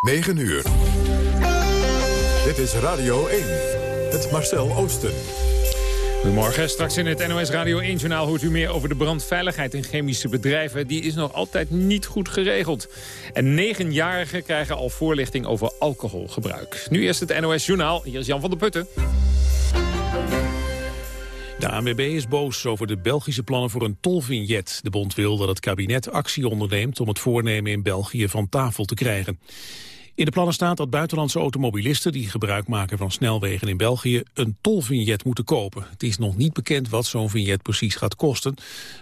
9 uur. Dit is Radio 1. Het Marcel Oosten. Goedemorgen. Straks in het NOS Radio 1-journaal hoort u meer over de brandveiligheid in chemische bedrijven. Die is nog altijd niet goed geregeld. En negenjarigen krijgen al voorlichting over alcoholgebruik. Nu eerst het NOS-journaal. Hier is Jan van der Putten. De ANWB is boos over de Belgische plannen voor een tolvignet. De bond wil dat het kabinet actie onderneemt om het voornemen in België van tafel te krijgen. In de plannen staat dat buitenlandse automobilisten die gebruik maken van snelwegen in België een tolvignet moeten kopen. Het is nog niet bekend wat zo'n vignet precies gaat kosten,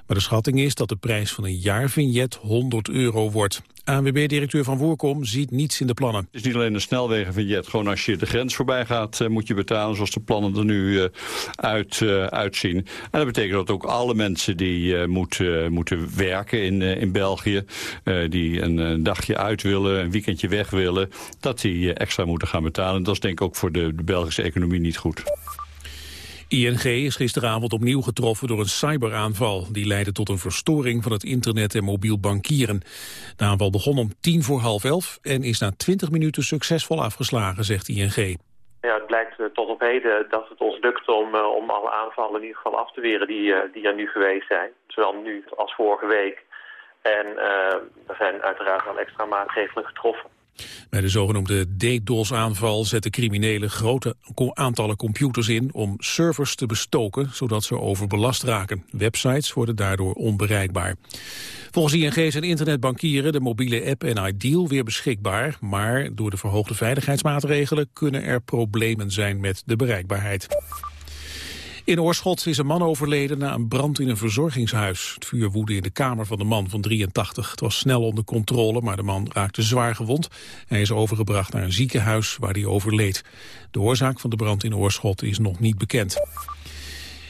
maar de schatting is dat de prijs van een jaarvignet 100 euro wordt. ANWB-directeur Van Voorkom ziet niets in de plannen. Het is niet alleen een snelwegenvignet. Gewoon als je de grens voorbij gaat uh, moet je betalen zoals de plannen er nu uh, uit, uh, uitzien. En dat betekent dat ook alle mensen die moeten, moeten werken in, in België... die een dagje uit willen, een weekendje weg willen... dat die extra moeten gaan betalen. Dat is denk ik ook voor de, de Belgische economie niet goed. ING is gisteravond opnieuw getroffen door een cyberaanval. Die leidde tot een verstoring van het internet en mobiel bankieren. De aanval begon om tien voor half elf en is na twintig minuten succesvol afgeslagen, zegt ING. Ja, het blijkt uh, tot op heden dat het ons lukt om, uh, om alle aanvallen in ieder geval af te weren die, uh, die er nu geweest zijn. Zowel nu als vorige week. En er zijn uiteraard wel extra maatregelen getroffen. Bij de zogenoemde DDoS-aanval zetten criminelen grote aantallen computers in om servers te bestoken, zodat ze overbelast raken. Websites worden daardoor onbereikbaar. Volgens ING zijn internetbankieren, de mobiele app en Ideal weer beschikbaar, maar door de verhoogde veiligheidsmaatregelen kunnen er problemen zijn met de bereikbaarheid. In Oorschot is een man overleden na een brand in een verzorgingshuis. Het vuur woedde in de kamer van de man van 83. Het was snel onder controle, maar de man raakte zwaar gewond. Hij is overgebracht naar een ziekenhuis waar hij overleed. De oorzaak van de brand in Oorschot is nog niet bekend.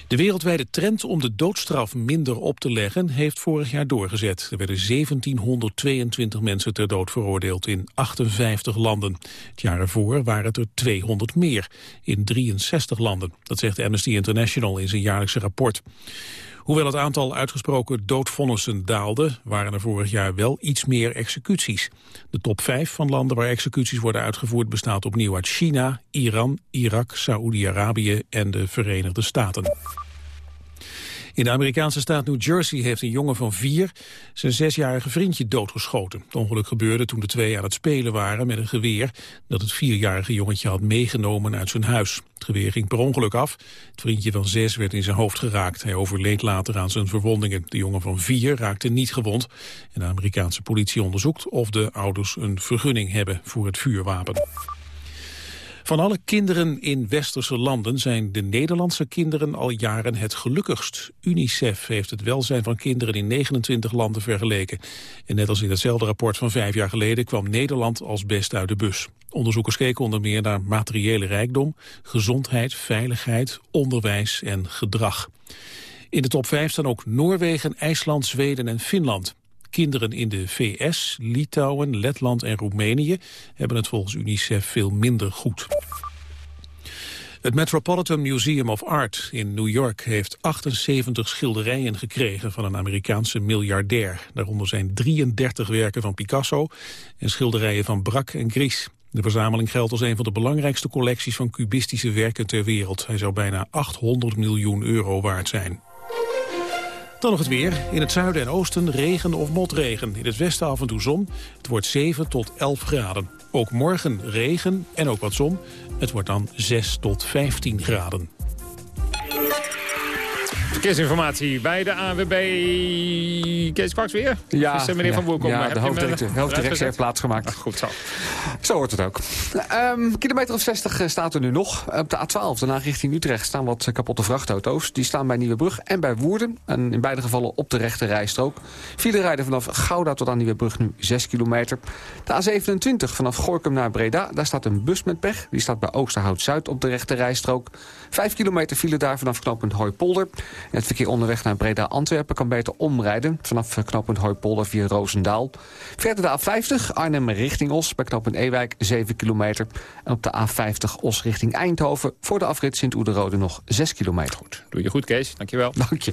De wereldwijde trend om de doodstraf minder op te leggen heeft vorig jaar doorgezet. Er werden 1722 mensen ter dood veroordeeld in 58 landen. Het jaar ervoor waren het er 200 meer in 63 landen. Dat zegt Amnesty International in zijn jaarlijkse rapport. Hoewel het aantal uitgesproken doodvonnissen daalde, waren er vorig jaar wel iets meer executies. De top 5 van landen waar executies worden uitgevoerd bestaat opnieuw uit China, Iran, Irak, Saoedi-Arabië en de Verenigde Staten. In de Amerikaanse staat New Jersey heeft een jongen van vier zijn zesjarige vriendje doodgeschoten. Het ongeluk gebeurde toen de twee aan het spelen waren met een geweer dat het vierjarige jongetje had meegenomen uit zijn huis. Het geweer ging per ongeluk af. Het vriendje van zes werd in zijn hoofd geraakt. Hij overleed later aan zijn verwondingen. De jongen van vier raakte niet gewond. En de Amerikaanse politie onderzoekt of de ouders een vergunning hebben voor het vuurwapen. Van alle kinderen in westerse landen zijn de Nederlandse kinderen al jaren het gelukkigst. UNICEF heeft het welzijn van kinderen in 29 landen vergeleken. En net als in hetzelfde rapport van vijf jaar geleden kwam Nederland als best uit de bus. Onderzoekers keken onder meer naar materiële rijkdom, gezondheid, veiligheid, onderwijs en gedrag. In de top 5 staan ook Noorwegen, IJsland, Zweden en Finland. Kinderen in de VS, Litouwen, Letland en Roemenië hebben het volgens UNICEF veel minder goed. Het Metropolitan Museum of Art in New York heeft 78 schilderijen gekregen van een Amerikaanse miljardair. Daaronder zijn 33 werken van Picasso en schilderijen van Braque en Gris. De verzameling geldt als een van de belangrijkste collecties van cubistische werken ter wereld. Hij zou bijna 800 miljoen euro waard zijn. Dan nog het weer. In het zuiden en oosten regen of motregen. In het westen af en toe zon. Het wordt 7 tot 11 graden. Ook morgen regen en ook wat zon. Het wordt dan 6 tot 15 graden. Verkeersinformatie bij de AWB. Kees Kwaks weer? Ja, is meneer ja, Van Woerkom. Ja, de hoofddirecteur, hoofddirectie heeft plaatsgemaakt. Ach, goed zo. Zo hoort het ook. Um, kilometer of 60 staat er nu nog. Op de A12, daarna richting Utrecht, staan wat kapotte vrachtauto's. Die staan bij Nieuwebrug en bij Woerden. En in beide gevallen op de rechte rijstrook. File rijden vanaf Gouda tot aan Nieuwebrug nu 6 kilometer. De A27 vanaf Gorkum naar Breda. Daar staat een bus met pech. Die staat bij Oosterhout-Zuid op de rechte rijstrook. 5 kilometer file daar vanaf knooppunt Hooipolder. Het verkeer onderweg naar Breda-Antwerpen kan beter omrijden... vanaf knooppunt Hooipolder via Roosendaal. Verder de A50, Arnhem richting Os, bij knooppunt Ewijk 7 kilometer. En op de A50 Os richting Eindhoven... voor de afrit Sint-Oederode nog 6 kilometer. Goed, doe je goed, Kees. Dankjewel. Dank je.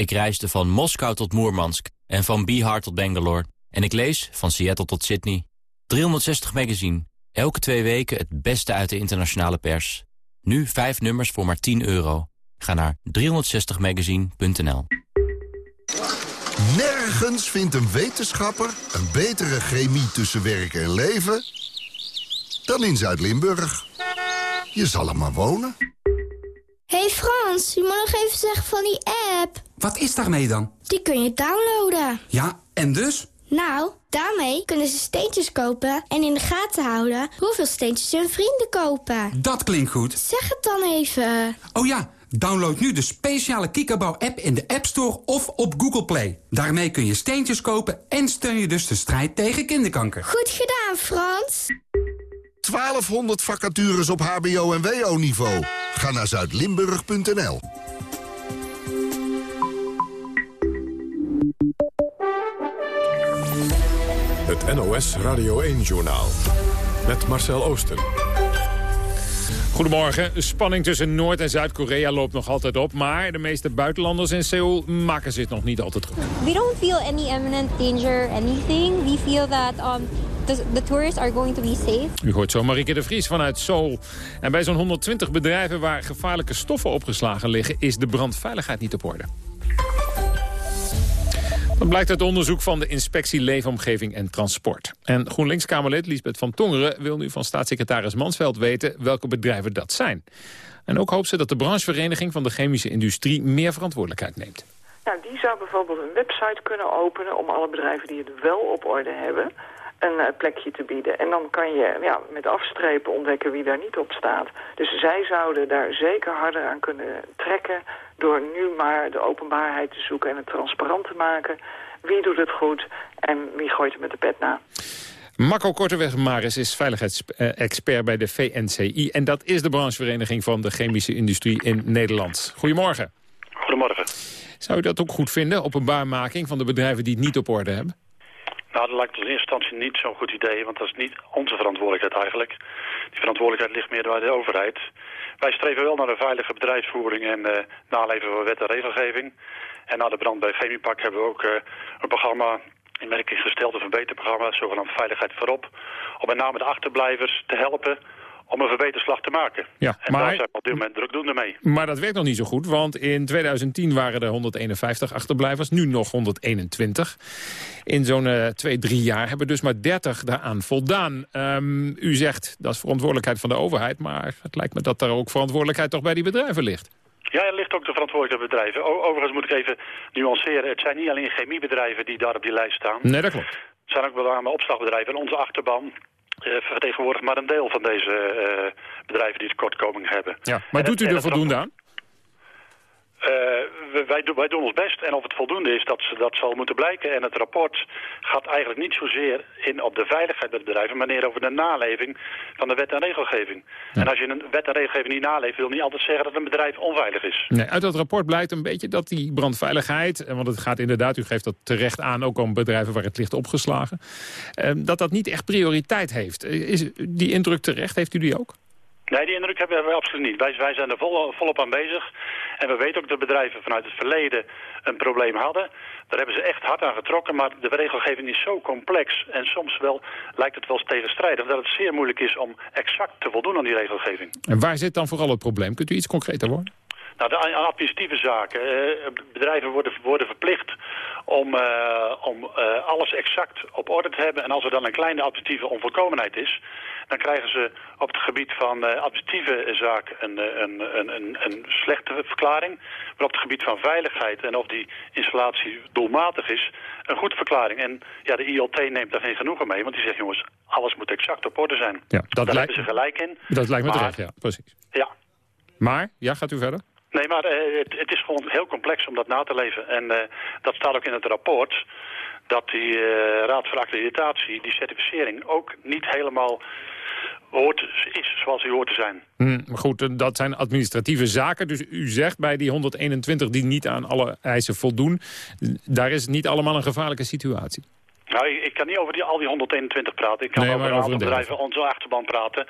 Ik reisde van Moskou tot Moermansk en van Bihar tot Bangalore. En ik lees van Seattle tot Sydney. 360 magazine. Elke twee weken het beste uit de internationale pers. Nu vijf nummers voor maar 10 euro. Ga naar 360magazine.nl. Nergens vindt een wetenschapper een betere chemie tussen werk en leven dan in Zuid-Limburg. Je zal er maar wonen. Hey Frans, je moet nog even zeggen van die app. Wat is daarmee dan? Die kun je downloaden. Ja, en dus? Nou, daarmee kunnen ze steentjes kopen en in de gaten houden hoeveel steentjes hun vrienden kopen. Dat klinkt goed. Zeg het dan even. Oh ja, download nu de speciale Kikkerbouw-app in de App Store of op Google Play. Daarmee kun je steentjes kopen en steun je dus de strijd tegen kinderkanker. Goed gedaan, Frans. 1200 vacatures op hbo- en wo-niveau. Ga naar zuidlimburg.nl. Het NOS Radio 1-journaal. Met Marcel Oosten. Goedemorgen. Spanning tussen Noord- en Zuid-Korea loopt nog altijd op. Maar de meeste buitenlanders in Seoul maken zich nog niet altijd goed. We don't feel any imminent danger, anything. We feel that um, the, the tourists are going to be safe. U hoort zo Marieke de Vries vanuit Seoul. En bij zo'n 120 bedrijven waar gevaarlijke stoffen opgeslagen liggen... is de brandveiligheid niet op orde. Dat blijkt uit onderzoek van de Inspectie Leefomgeving en Transport. En GroenLinks-Kamerlid Lisbeth van Tongeren wil nu van staatssecretaris Mansveld weten welke bedrijven dat zijn. En ook hoopt ze dat de branchevereniging van de chemische industrie meer verantwoordelijkheid neemt. Nou, die zou bijvoorbeeld een website kunnen openen om alle bedrijven die het wel op orde hebben een uh, plekje te bieden. En dan kan je ja, met afstrepen ontdekken wie daar niet op staat. Dus zij zouden daar zeker harder aan kunnen trekken door nu maar de openbaarheid te zoeken en het transparant te maken. Wie doet het goed en wie gooit er met de pet na? Marco Korteweg-Maris is veiligheidsexpert bij de VNCI. En dat is de branchevereniging van de chemische industrie in Nederland. Goedemorgen. Goedemorgen. Zou u dat ook goed vinden, openbaarmaking van de bedrijven die het niet op orde hebben? Nou, dat lijkt in eerste instantie niet zo'n goed idee, want dat is niet onze verantwoordelijkheid eigenlijk. Die verantwoordelijkheid ligt meer bij de overheid. Wij streven wel naar een veilige bedrijfsvoering en uh, naleven van wet en regelgeving. En na de brand bij Chemiepak hebben we ook uh, een programma in werking gesteld, een verbeterprogramma, zogenaamd Veiligheid voorop. Om met name de achterblijvers te helpen om een verbeterslag te maken. Ja, en maar, daar zijn we op dit moment drukdoende mee. Maar dat werkt nog niet zo goed, want in 2010 waren er 151 achterblijvers, nu nog 121. In zo'n uh, twee, drie jaar hebben dus maar 30 daaraan voldaan. Um, u zegt, dat is verantwoordelijkheid van de overheid, maar het lijkt me dat er ook verantwoordelijkheid toch bij die bedrijven ligt. Ja, er ligt ook de verantwoordelijkheid bij bedrijven. O overigens moet ik even nuanceren. Het zijn niet alleen chemiebedrijven die daar op die lijst staan. Nee, dat klopt. Het zijn ook wel name opslagbedrijven. En onze achterban vertegenwoordigt maar een deel van deze uh, bedrijven die tekortkoming hebben. Ja, maar en doet u er voldoende aan? Uh, wij, wij, doen ons best en of het voldoende is, dat, dat zal moeten blijken. En het rapport gaat eigenlijk niet zozeer in op de veiligheid bij de bedrijven, maar meer over de naleving van de wet en regelgeving. En als je een wet en regelgeving niet naleeft, wil niet altijd zeggen dat een bedrijf onveilig is. Nee, uit dat rapport blijkt een beetje dat die brandveiligheid, want het gaat inderdaad, u geeft dat terecht aan, ook om bedrijven waar het ligt opgeslagen, uh, dat dat niet echt prioriteit heeft. Is die indruk terecht? Heeft u die ook? Nee, die indruk hebben we absoluut niet. Wij, wij zijn er vol, volop aan bezig. En we weten ook dat bedrijven vanuit het verleden een probleem hadden. Daar hebben ze echt hard aan getrokken, maar de regelgeving is zo complex. En soms wel lijkt het wel eens tegenstrijdig dat het zeer moeilijk is om exact te voldoen aan die regelgeving. En waar zit dan vooral het probleem? Kunt u iets concreter worden? Nou, de administratieve zaken. Uh, bedrijven worden, worden verplicht om, uh, om uh, alles exact op orde te hebben. En als er dan een kleine administratieve onvolkomenheid is dan krijgen ze op het gebied van uh, administratieve zaken een, een, een, een, een slechte verklaring. Maar op het gebied van veiligheid en of die installatie doelmatig is, een goede verklaring. En ja, de ILT neemt daar geen genoegen mee, want die zegt jongens, alles moet exact op orde zijn. Ja, dat daar lijkt, hebben ze gelijk in. Dat lijkt me terecht, ja, precies. Ja. Maar, ja, gaat u verder? Nee, maar uh, het, het, is gewoon heel complex om dat na te leven. En uh, dat staat ook in het rapport dat die uh, Raad voor Accreditatie, die certificering, ook niet helemaal hoort, is zoals hij hoort te zijn. Hmm, maar goed, dat zijn administratieve zaken. Dus u zegt bij die 121 die niet aan alle eisen voldoen... daar is het niet allemaal een gevaarlijke situatie. Nou, ik, ik kan niet over die, al die 121 praten. Ik kan nee, over een aantal bedrijven, onze achterban praten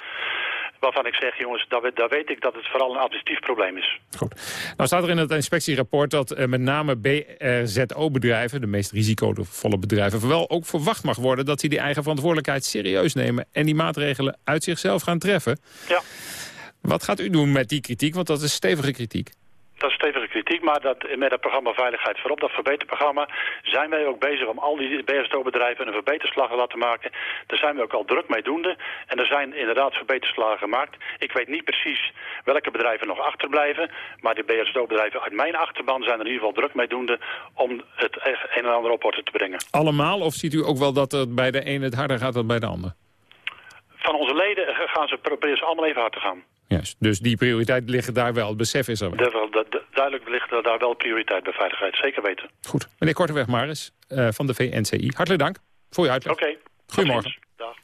waarvan ik zeg, jongens, daar, daar, weet ik dat het vooral een administratief probleem is. Goed. Nou staat er in het inspectierapport dat uh, met name BRZO-bedrijven... de meest risicovolle bedrijven, wel ook verwacht mag worden... dat die die eigen verantwoordelijkheid serieus nemen... en die maatregelen uit zichzelf gaan treffen. Ja. Wat gaat u doen met die kritiek? Want dat is stevige kritiek. Kritiek, maar dat, met het programma Veiligheid voorop, dat verbeterprogramma, zijn wij ook bezig om al die BSO-bedrijven een verbeterslag te laten maken. Daar zijn we ook al druk mee doende en er zijn inderdaad verbeterslagen gemaakt. Ik weet niet precies welke bedrijven nog achterblijven, maar de BSO-bedrijven uit mijn achterban zijn er in ieder geval druk mee doende om het een en ander op orde te brengen. Allemaal, of ziet u ook wel dat het bij de een het harder gaat dan bij de ander? Van onze leden gaan ze proberen ze allemaal even hard te gaan. Juist, dus die prioriteit ligt daar wel, het besef is er wel. De, de, duidelijk ligt daar wel prioriteit bij veiligheid, zeker weten. Goed. Meneer Korteweg Maris uh, van de VNCI, hartelijk dank voor je uitleg. Oké. Okay. Goedemorgen. Dag.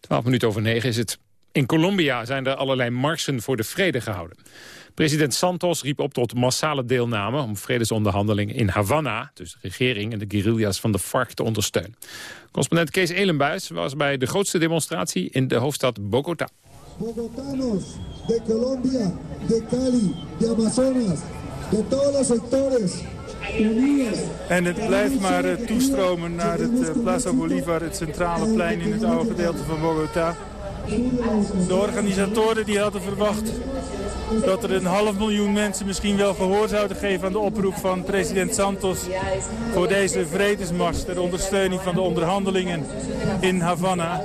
12 minuten over 9 is het. In Colombia zijn er allerlei marsen voor de vrede gehouden. President Santos riep op tot massale deelname om vredesonderhandelingen in Havana, dus de regering en de guerrillas van de FARC te ondersteunen. Correspondent Kees Elenbuis was bij de grootste demonstratie in de hoofdstad Bogota. Bogotanos de Colombia, de Cali, de Amazonas, de todos. En het blijft maar uh, toestromen naar het uh, Plaza Bolivar, het centrale plein in het oude gedeelte van Bogota. De organisatoren die hadden verwacht dat er een half miljoen mensen misschien wel gehoor zouden geven aan de oproep van president Santos voor deze vredesmars ter ondersteuning van de onderhandelingen in Havana.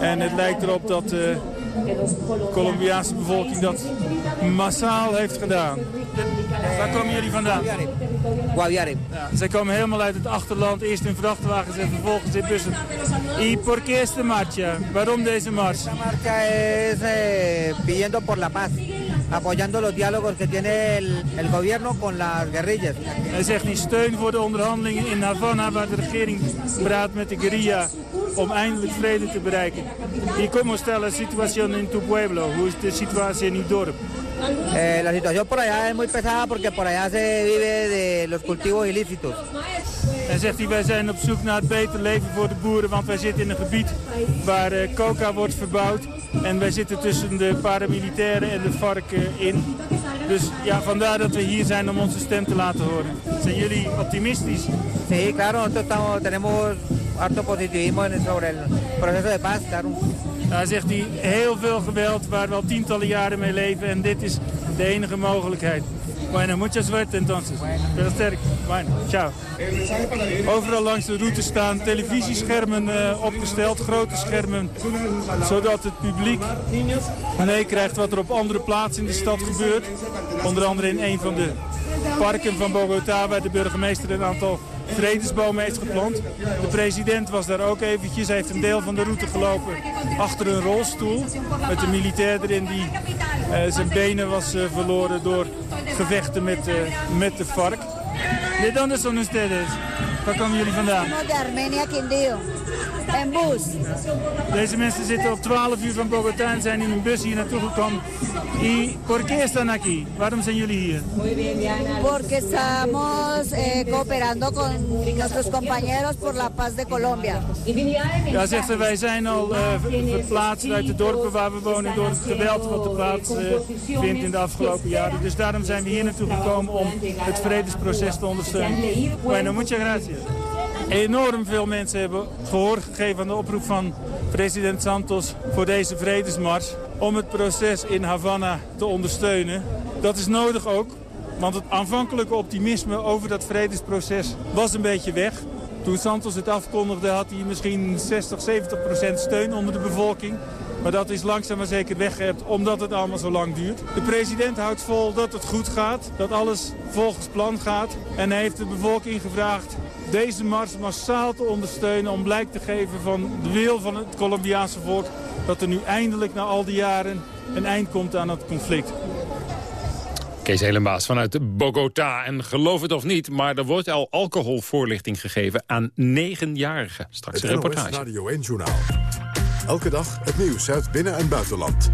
En het lijkt erop dat de Colombiaanse bevolking dat massaal heeft gedaan. Waar komen jullie vandaan? Guaviare. Ja, zij komen helemaal uit het achterland, eerst in vrachtwagens en vervolgens in bussen. ¿Y por qué esta marcha? Waarom deze mars? La marcha es eh, pidiendo por la paz, apoyando los diálogos que tiene el, el gobierno con las guerrillas. Hij zegt steun voor de onderhandelingen in Havana, waar de regering praat met de guerrilla om eindelijk vrede te bereiken. ¿Y cómo está la situación en tu pueblo? Hoe is de situatie in uw dorp? Eh, la situación por allá es muy pesada porque por allá se vive de los cultivos ilícitos. En zegt hij, wij zijn op zoek naar het beter leven voor de boeren, want wij zitten in een gebied waar uh, coca wordt verbouwd. En wij zitten tussen de paramilitairen en de vark uh, in. Dus ja, vandaar dat we hier zijn om onze stem te laten horen. Zijn jullie optimistisch? Sí, claro, nosotros estamos, tenemos harto positivismo sobre el proceso de paz, claro. Daar zegt hij heel veel geweld waar we al tientallen jaren mee leven en dit is de enige mogelijkheid. Bueno, mucha suerte entonces. Veel sterk. Bueno, ciao. Overal langs de route staan televisieschermen uh, opgesteld, grote schermen, zodat het publiek meekrijgt wat er op andere plaatsen in de stad gebeurt. Onder andere in een van de parken van Bogota, waar de burgemeester een aantal vredesbomen heeft geplant. De president was daar ook eventjes. Heeft een deel van de route gelopen achter een rolstoel. Met een militair erin die uh, zijn benen was uh, verloren door gevechten met, uh, met de vark. ¿De dónde son ustedes? Waar komen jullie vandaan? Armenia. En bus. Deze mensen zitten op 12 uur van Bogotá en zijn in een bus hier naartoe gekomen. ¿Y por qué están aquí? Waarom zijn jullie hier? Porque estamos eh, cooperando con nuestros compañeros por la paz de Colombia. Ja, zegt ze, wij zijn al uh, verplaatst uit de dorpen waar we wonen door het geweld wat er plaats uh, vindt in de afgelopen jaren. Dus daarom zijn we hier naartoe gekomen om het vredesproces te ondersteunen. Bueno, muchas gracias. Enorm veel mensen hebben gehoor gegeven aan de oproep van president Santos voor deze vredesmars. Om het proces in Havana te ondersteunen. Dat is nodig ook, want het aanvankelijke optimisme over dat vredesproces was een beetje weg. Toen Santos het afkondigde had hij misschien 60, 70 procent steun onder de bevolking. Maar dat is langzaam maar zeker weggehebt omdat het allemaal zo lang duurt. De president houdt vol dat het goed gaat, dat alles volgens plan gaat. En hij heeft de bevolking gevraagd deze mars massaal te ondersteunen... om blijk te geven van de wil van het Colombiaanse volk... dat er nu eindelijk na al die jaren een eind komt aan het conflict. Kees Helenbaas vanuit Bogota. En geloof het of niet, maar er wordt al alcoholvoorlichting gegeven aan negenjarigen. Straks een reportage. Radio 1 Journaal. Elke dag het nieuws uit binnen- en buitenland.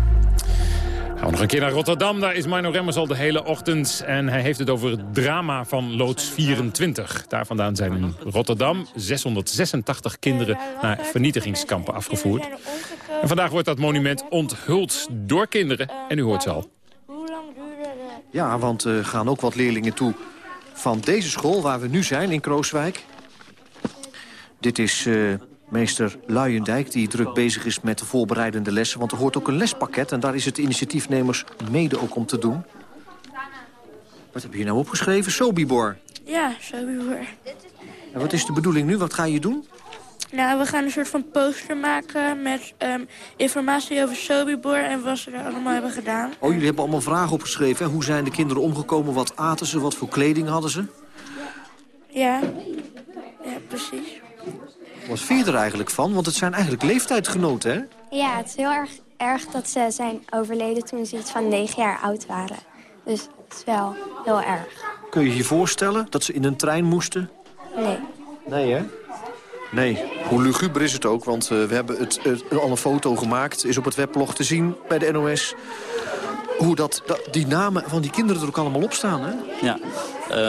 Gaan we nog een keer naar Rotterdam. Daar is Mino Remmers al de hele ochtend. En hij heeft het over het drama van loods 24. Daar vandaan zijn in Rotterdam 686 kinderen naar vernietigingskampen afgevoerd. En vandaag wordt dat monument onthuld door kinderen. En u hoort ze al. Ja, want er gaan ook wat leerlingen toe van deze school waar we nu zijn in Krooswijk. Dit is uh, meester Luijendijk die druk bezig is met de voorbereidende lessen. Want er hoort ook een lespakket en daar is het initiatiefnemers mede ook om te doen. Wat heb je nou opgeschreven? Sobibor. Ja, Sobibor. En wat is de bedoeling nu? Wat ga je doen? Nou, we gaan een soort van poster maken met um, informatie over Sobibor en wat ze er allemaal hebben gedaan. Oh, jullie hebben allemaal vragen opgeschreven. Hè? Hoe zijn de kinderen omgekomen? Wat aten ze? Wat voor kleding hadden ze? Ja, ja precies. Wat vind je er eigenlijk van? Want het zijn eigenlijk leeftijdgenoten, hè? Ja, het is heel erg, erg dat ze zijn overleden toen ze iets van negen jaar oud waren. Dus het is wel heel erg. Kun je je voorstellen dat ze in een trein moesten? Nee. Nee, hè? Nee. Hoe luguber is het ook, want uh, we hebben het, het, al een foto gemaakt. Is op het weblog te zien bij de NOS. Hoe dat, dat, die namen van die kinderen er ook allemaal op staan, hè? Ja.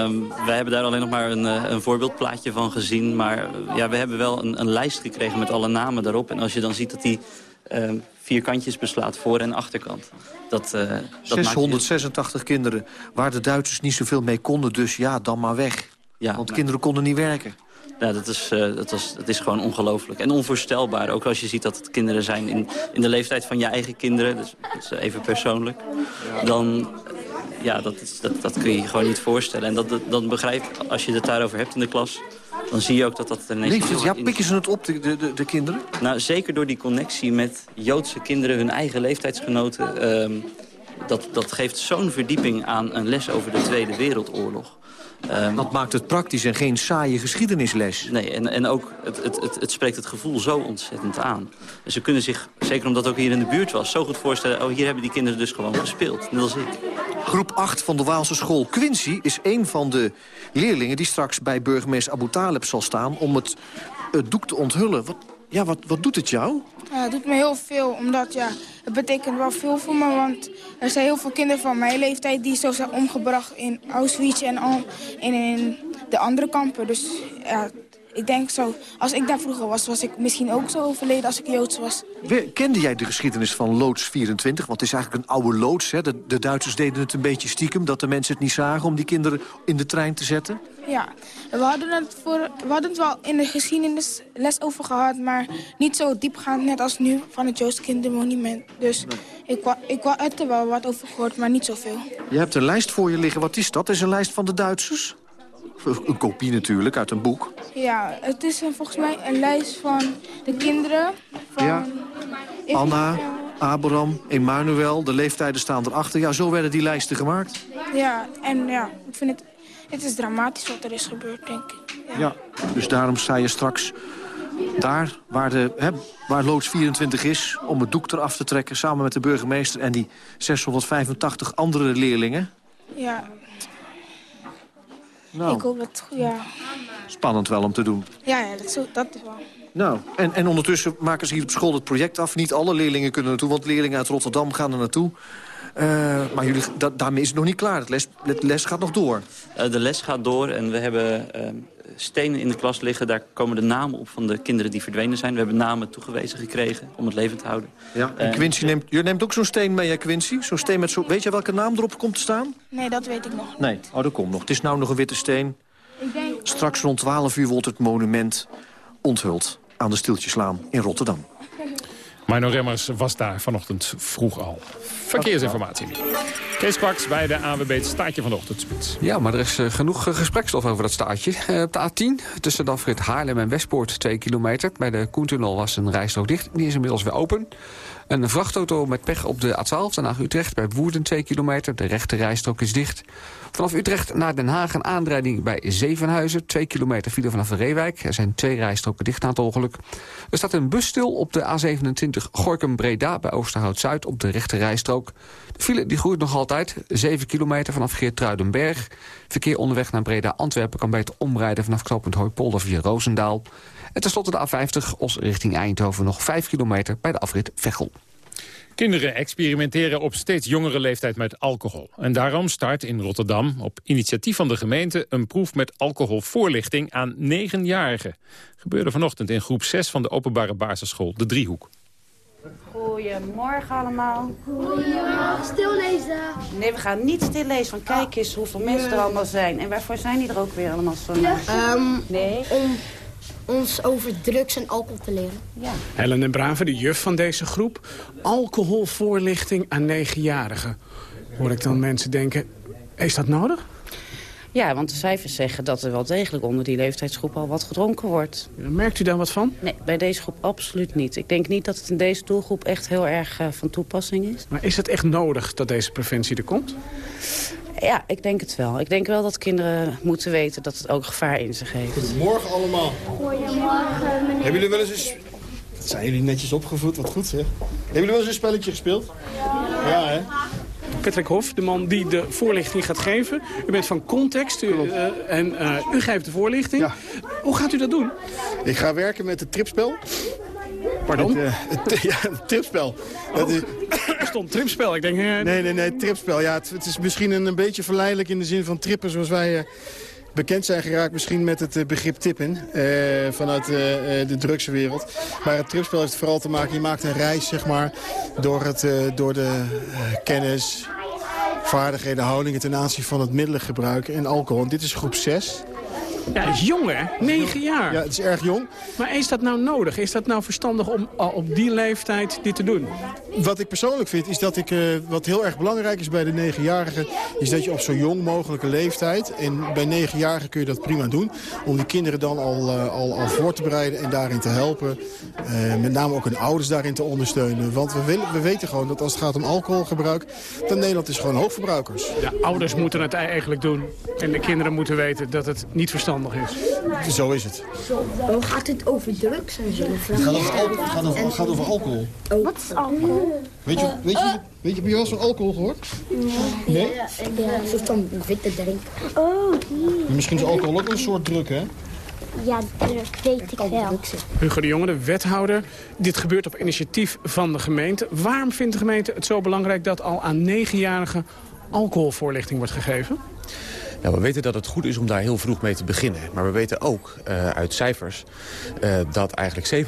Um, wij hebben daar alleen nog maar een, een voorbeeldplaatje van gezien. Maar ja, we hebben wel een, een, lijst gekregen met alle namen daarop. En als je dan ziet dat die um, vier kantjes beslaat, voor- en achterkant. Dat, uh, dat 686 kinderen waar de Duitsers niet zoveel mee konden. Dus ja, dan maar weg. Ja, Want kinderen konden niet werken. Ja, dat is, uh, dat, was, dat is gewoon ongelooflijk. En onvoorstelbaar. Ook als je ziet dat het kinderen zijn in, in de leeftijd van je eigen kinderen. Dus dat is even persoonlijk. Dan, ja, dat, is, dat, dat kun je je gewoon niet voorstellen. En dat, dat, dan begrijp als je het daarover hebt in de klas... dan zie je ook dat dat ineens... Leeftijd, ja, pikken ze het op, de, de, de kinderen? Nou, zeker door die connectie met Joodse kinderen, hun eigen leeftijdsgenoten... Um, dat, dat geeft zo'n verdieping aan een les over de Tweede Wereldoorlog. Um, dat maakt het praktisch en geen saaie geschiedenisles. Nee, en, en ook het, het, het, het spreekt het gevoel zo ontzettend aan. En ze kunnen zich, zeker omdat het ook hier in de buurt was... zo goed voorstellen, oh, hier hebben die kinderen dus gewoon gespeeld. Net als ik. Groep 8 van de Waalse school Quincy is een van de leerlingen... die straks bij burgemeester Abu Talib zal staan om het, het doek te onthullen. Wat, ja, wat, wat doet het jou? Ja, het doet me heel veel, omdat ja, het betekent wel veel voor me. Want er zijn heel veel kinderen van mijn leeftijd die zo zijn omgebracht in Auschwitz en, al, en in de andere kampen. Dus ja, ik denk zo, als ik daar vroeger was, was ik misschien ook zo overleden als ik Joods was. Kende jij de geschiedenis van loods 24? Want het is eigenlijk een oude loods. Hè? De, de Duitsers deden het een beetje stiekem, dat de mensen het niet zagen... om die kinderen in de trein te zetten. Ja, we hadden het, voor, we hadden het wel in de geschiedenisles over gehad... maar niet zo diepgaand net als nu van het Joods Kindermonument. Dus ik, ik had er wel wat over gehoord, maar niet zoveel. Je hebt een lijst voor je liggen. Wat is dat? Is een lijst van de Duitsers? Een kopie natuurlijk, uit een boek. Ja, het is volgens mij een lijst van de kinderen. Van... Ja. Anna, Abraham, Emmanuel, de leeftijden staan erachter. Ja, zo werden die lijsten gemaakt. Ja, en ja, ik vind het... Het is dramatisch wat er is gebeurd, denk ik. Ja, ja dus daarom sta je straks daar waar, de, hè, waar loods 24 is... om het doek eraf te trekken samen met de burgemeester... en die 685 andere leerlingen. Ja, Nou, ik hoop dat het goed... Ja, spannend wel om te doen. ja, ja dat, is, dat is wel... Nou, en, en ondertussen maken ze hier op school het project af. Niet alle leerlingen kunnen naartoe, want leerlingen uit Rotterdam gaan er naartoe. Eh, maar jullie, da- daarmee is het nog niet klaar. Het les, het les gaat nog door. Eh, de les gaat door en we hebben eh, stenen in de klas liggen. Daar komen de namen op van de kinderen die verdwenen zijn. We hebben namen toegewezen gekregen om het leven te houden. Ja, en Quincy neemt, je neemt ook zo'n steen mee, hè, Quincy? Zo'n steen met zo, weet je welke naam erop komt te staan? Nee, dat weet ik nog. Nee, oh, dat komt nog. Het is nou nog een witte steen. Ik denk... Straks rond 12 uur wordt het monument onthuld aan de Stiltjeslaan in Rotterdam. Mino Remmers was daar vanochtend vroeg al. Verkeersinformatie. Kees Kwaks bij de AWB het staatje van de ochtendspits. Ja, maar er is eh, genoeg eh, gesprekstof over dat staartje. Eh, op de A10 tussen de afrit Haarlem en Westpoort 2 kilometer. Bij de Koentunnel was een rijstrook dicht. Die is inmiddels weer open. Een vrachtauto met pech op de A12 Den Haag-Utrecht bij Woerden 2 kilometer. De rechte rijstrook is dicht. Vanaf Utrecht naar Den Haag een aanrijding bij Zevenhuizen. 2 kilometer file vanaf Reewijk. Er zijn twee rijstroken dicht na het ongeluk. Er staat een bus stil op de A27 Gorkum-Breda bij Oosterhout-Zuid op de rechte rijstrook. De file die groeit nog altijd. 7 kilometer vanaf Geertruidenberg. Verkeer onderweg naar Breda-Antwerpen kan beter omrijden vanaf knooppunt Hooipolder via Roosendaal. En tenslotte de A50 Os richting Eindhoven nog 5 kilometer bij de afrit Veghel. Kinderen experimenteren op steeds jongere leeftijd met alcohol. En daarom start in Rotterdam op initiatief van de gemeente... een proef met alcoholvoorlichting aan negenjarigen. Gebeurde vanochtend in groep 6 van de openbare basisschool De Driehoek. Goedemorgen allemaal. Goedemorgen. Stillezen. Nee, we gaan niet stillezen, want kijk eens hoeveel mensen er allemaal zijn. En waarvoor zijn die er ook weer allemaal zo Nee. Om ons over drugs en alcohol te leren. Ja. Helen en Braven, de juf van deze groep. Alcoholvoorlichting aan negenjarigen. Hoor ik dan mensen denken, is dat nodig? Ja, want de cijfers zeggen dat er wel degelijk onder die leeftijdsgroep al wat gedronken wordt. Merkt u daar wat van? Nee, bij deze groep absoluut niet. Ik denk niet dat het in deze doelgroep echt heel erg eh, van toepassing is. Maar is het echt nodig dat deze preventie er komt? Ja, ik denk het wel. Ik denk wel dat kinderen moeten weten dat het ook gevaar in zich heeft. Goedemorgen allemaal. Goedemorgen, meneer. Hebben jullie wel eens een... s- Wat zijn jullie netjes opgevoed, wat goed zeg. Hebben jullie wel eens een spelletje gespeeld? Ja, hè? Patrick Hof, de man die de voorlichting gaat geven. U bent van context u, eh, en eh, u geeft de voorlichting. Hoe gaat u dat doen? Ik ga werken met het tripspel. Pardon? Het, eh, het, ja, het tripspel. Dat is... Er stond tripspel. Ik denk... eh, Nee, nee, nee, het tripspel. Ja, het, het is misschien een, een beetje verleidelijk in de zin van trippen zoals wij... eh, bekend zijn geraakt misschien met het begrip tippen vanuit de drugswereld. Maar het tripspel heeft vooral te maken, je maakt een reis zeg maar, door, het, door de kennis, vaardigheden, houdingen ten aanzien van het middelengebruik en alcohol. En dit is groep 6. Ja, dat is jong hè? Negen jaar. Ja, het is erg jong. Maar is dat nou nodig? Is dat nou verstandig om al op die leeftijd dit te doen? Wat ik persoonlijk vind, is dat ik, eh, wat heel erg belangrijk is bij de negenjarigen... is dat je op zo jong mogelijke leeftijd... en bij negenjarigen kun je dat prima doen... om die kinderen dan al, eh, al, al voor te bereiden en daarin te helpen. Eh, met name ook hun ouders daarin te ondersteunen. Want we, willen, we weten gewoon dat als het gaat om alcoholgebruik... dat Nederland is gewoon hoogverbruikers. De ouders moeten het eigenlijk doen. En de kinderen moeten weten dat het niet verstandig is. Zo is het. Oh, gaat het over drugs en zo? Het gaat over, alcohol. Het gaat over, het gaat over alcohol. Wat is alcohol? Weet je, weet, je, weet je, heb je wel eens van alcohol gehoord? Nee? Ja, een soort van witte drink. Oh, hier. Misschien is alcohol ook een soort druk, hè? Ja, dat weet ik wel. Hugo de Jonge, de wethouder. Dit gebeurt op initiatief van de gemeente. Waarom vindt de gemeente het zo belangrijk dat al aan negenjarigen alcoholvoorlichting wordt gegeven? Nou, we weten dat het goed is om daar heel vroeg mee te beginnen. Maar we weten ook uh, uit cijfers uh, dat eigenlijk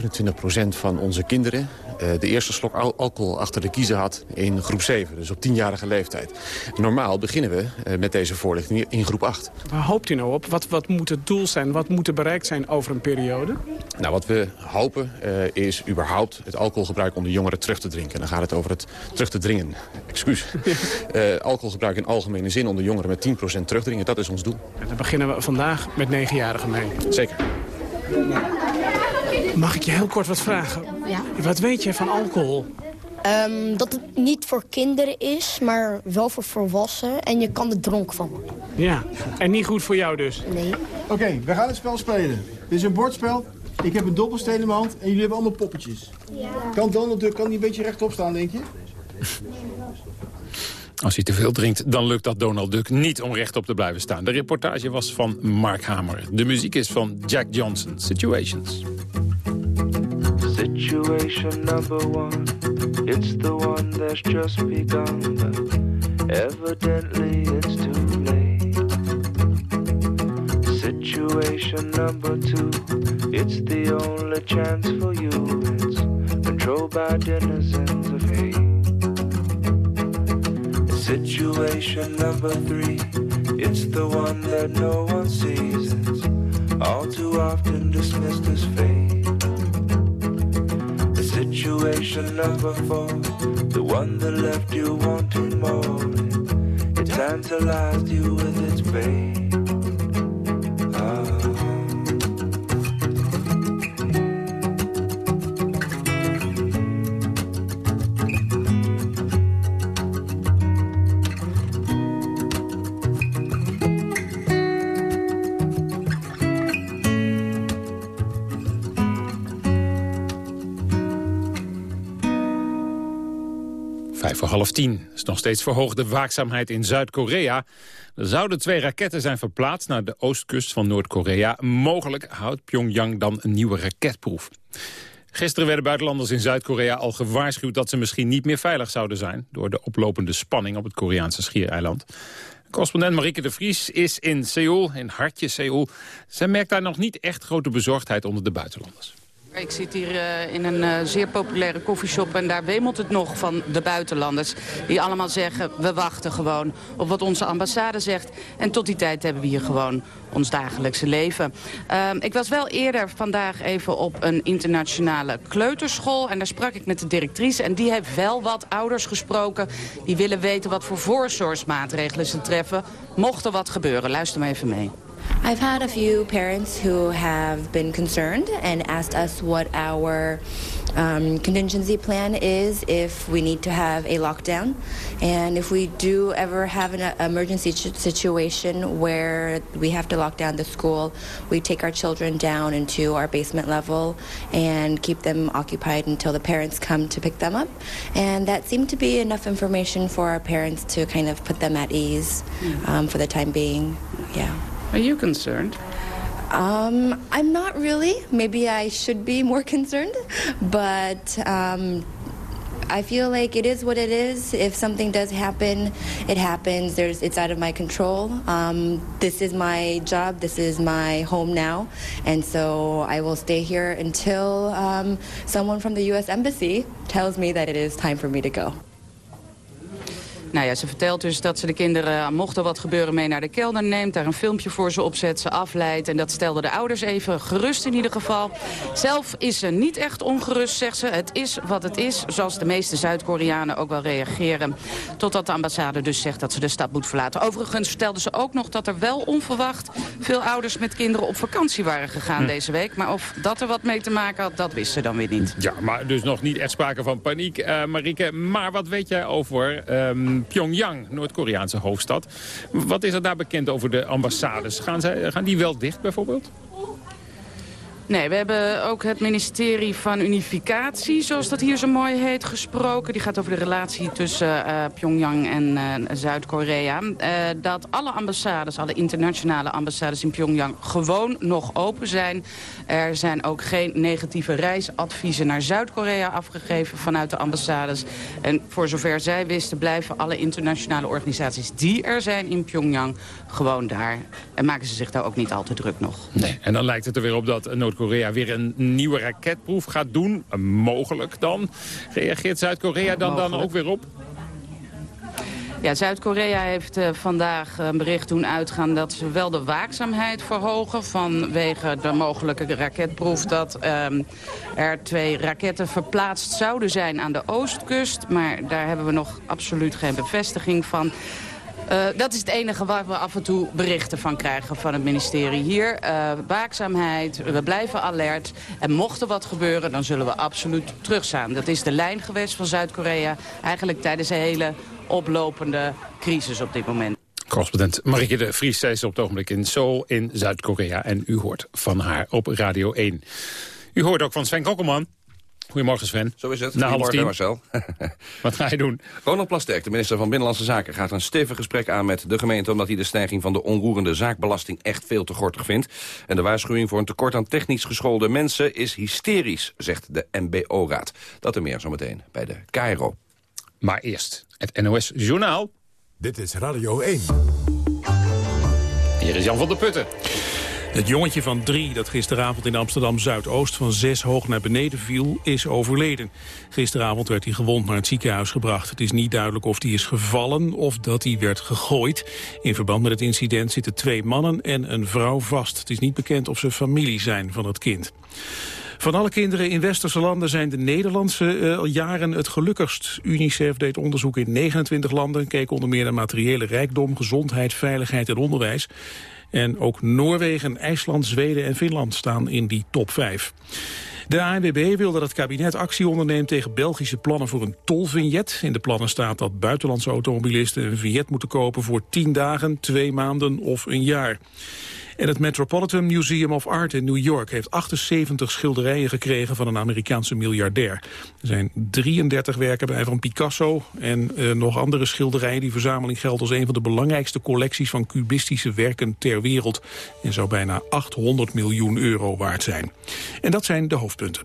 27% van onze kinderen... Uh, de eerste slok al alcohol achter de kiezen had in groep 7. Dus op tienjarige leeftijd. Normaal beginnen we met deze voorlichting in groep 8. Waar hoopt u nou op? Wat, wat moet het doel zijn? Wat moet er bereikt zijn over een periode? Nou, wat we hopen is überhaupt het alcoholgebruik onder jongeren terug te drinken. Dan gaat het over het terug te dringen. Excuus. alcoholgebruik in algemene zin onder jongeren met 10% terugdringen. Dat is ons doel. En daar beginnen we vandaag met negenjarigen mee. Zeker. Mag ik je heel kort wat vragen? Ja. Wat weet je van alcohol? Um, dat het niet voor kinderen is, maar wel voor volwassenen. En je kan er dronken van worden. Ja, en niet goed voor jou dus? Nee. Oké, okay, we gaan het spel spelen. Dit is een bordspel. Ik heb een dobbelsteen in mijn hand en jullie hebben allemaal poppetjes. Ja. Kan Donald Duck kan die een beetje rechtop staan, denk je? Als hij te veel drinkt, dan lukt dat Donald Duck niet om rechtop te blijven staan. De reportage was van Mark Hamer. De muziek is van Jack Johnson, Situations. Situation number one, it's the one that's just begun, evidently it's too late. Situation number two, it's the only chance for you, it's controlled by denizens of. Situation number three, it's the one that no one sees. It's all too often dismissed as fate. The situation number four, the one that left you wanting more. It tantalized you with its bait. Vijf half tien is nog steeds verhoogde waakzaamheid in Zuid-Korea. Zouden twee raketten zijn verplaatst naar de oostkust van Noord-Korea. Mogelijk houdt Pyongyang dan een nieuwe raketproef. Gisteren werden buitenlanders in Zuid-Korea al gewaarschuwd... dat ze misschien niet meer veilig zouden zijn... door de oplopende spanning op het Koreaanse schiereiland. Correspondent Marieke de Vries is in Seoul, in hartje Seoul. Zij merkt daar nog niet echt grote bezorgdheid onder de buitenlanders. Ik zit hier uh, in een uh, zeer populaire koffieshop en daar wemelt het nog van de buitenlanders. Die allemaal zeggen, we wachten gewoon op wat onze ambassade zegt. En tot die tijd hebben we hier gewoon ons dagelijkse leven. Uh, ik was wel eerder vandaag even op een internationale kleuterschool. En daar sprak ik met de directrice. En die heeft wel wat ouders gesproken. Die willen weten wat voor voorzorgsmaatregelen ze treffen. Mocht er wat gebeuren. Luister maar even mee. I've had a few parents who have been concerned and asked us what our um, contingency plan is if we need to have a lockdown. And if we do ever have an emergency situation where we have to lock down the school, we take our children down into our basement level and keep them occupied until the parents come to pick them up. And that seemed to be enough information for our parents to kind of put them at ease um, for the time being. Yeah. Are you concerned? Um, I'm not really. Maybe I should be more concerned. But um, I feel like it is what it is. If something does happen, it happens. There's, it's out of my control. Um, this is my job. This is my home now. And so I will stay here until um, someone from the U.S. Embassy tells me that it is time for me to go. Nou ja, ze vertelt dus dat ze de kinderen, mocht er wat gebeuren, mee naar de kelder neemt. Daar een filmpje voor ze opzet, ze afleidt. En dat stelde de ouders even gerust in ieder geval. Zelf is ze niet echt ongerust, zegt ze. Het is wat het is, zoals de meeste Zuid-Koreanen ook wel reageren. Totdat de ambassade dus zegt dat ze de stad moet verlaten. Overigens vertelde ze ook nog dat er wel onverwacht veel ouders met kinderen op vakantie waren gegaan hm. deze week. Maar of dat er wat mee te maken had, dat wist ze dan weer niet. Ja, maar dus nog niet echt sprake van paniek, uh, Marieke. Maar wat weet jij over... Um Pyongyang, Noord-Koreaanse hoofdstad. Wat is er daar bekend over de ambassades? Gaan, zij, gaan die wel dicht bijvoorbeeld? Nee, we hebben ook het ministerie van Unificatie, zoals dat hier zo mooi heet, gesproken. Die gaat over de relatie tussen uh, Pyongyang en uh, Zuid-Korea. Uh, dat alle ambassades, alle internationale ambassades in Pyongyang gewoon nog open zijn. Er zijn ook geen negatieve reisadviezen naar Zuid-Korea afgegeven vanuit de ambassades. En voor zover zij wisten blijven alle internationale organisaties die er zijn in Pyongyang gewoon daar. En maken ze zich daar ook niet al te druk nog. Nee, en dan lijkt het er weer op dat noord Zuid-Korea weer een nieuwe raketproef gaat doen. Mogelijk dan. Reageert Zuid-Korea dan, dan ook weer op? Ja, Zuid-Korea heeft uh, vandaag een bericht doen uitgaan dat ze wel de waakzaamheid verhogen vanwege de mogelijke raketproef dat um, er twee raketten verplaatst zouden zijn aan de oostkust. Maar daar hebben we nog absoluut geen bevestiging van. Uh, dat is het enige waar we af en toe berichten van krijgen van het ministerie hier. Uh, waakzaamheid, we blijven alert. En mocht er wat gebeuren, dan zullen we absoluut terugstaan. Dat is de lijn geweest van Zuid-Korea. Eigenlijk tijdens de hele oplopende crisis op dit moment. Correspondent Marike de Vries, zij is op het ogenblik in Seoul in Zuid-Korea. En u hoort van haar op Radio 1. U hoort ook van Sven Kokkelman. Goedemorgen Sven. Zo is het. Na Goedemorgen. Marcel. Wat ga je doen? Ronald Plasterk, de minister van Binnenlandse Zaken... gaat een stevig gesprek aan met de gemeente... omdat hij de stijging van de onroerende zaakbelasting echt veel te gortig vindt. En de waarschuwing voor een tekort aan technisch geschoolde mensen... is hysterisch, zegt de MBO-raad. Dat en meer zometeen bij de KRO. Maar eerst het NOS Journaal. Dit is Radio 1. Hier is Jan van der Putten. Het jongetje van drie dat gisteravond in Amsterdam-Zuidoost van zes hoog naar beneden viel, is overleden. Gisteravond werd hij gewond naar het ziekenhuis gebracht. Het is niet duidelijk of hij is gevallen of dat hij werd gegooid. In verband met het incident zitten twee mannen en een vrouw vast. Het is niet bekend of ze familie zijn van het kind. Van alle kinderen in westerse landen zijn de Nederlandse eh, jaren het gelukkigst. UNICEF deed onderzoek in 29 landen, keek onder meer naar materiële rijkdom, gezondheid, veiligheid en onderwijs. En ook Noorwegen, IJsland, Zweden en Finland staan in die top 5. De ANWB wil dat het kabinet actie onderneemt tegen Belgische plannen voor een tolvignet. In de plannen staat dat buitenlandse automobilisten een vignet moeten kopen voor 10 dagen, 2 maanden of een jaar. En het Metropolitan Museum of Art in New York heeft 78 schilderijen gekregen van een Amerikaanse miljardair. Er zijn 33 werken bij van Picasso en uh, nog andere schilderijen. Die verzameling geldt als een van de belangrijkste collecties van cubistische werken ter wereld. En zou bijna 800 miljoen euro waard zijn. En dat zijn de hoofdpunten.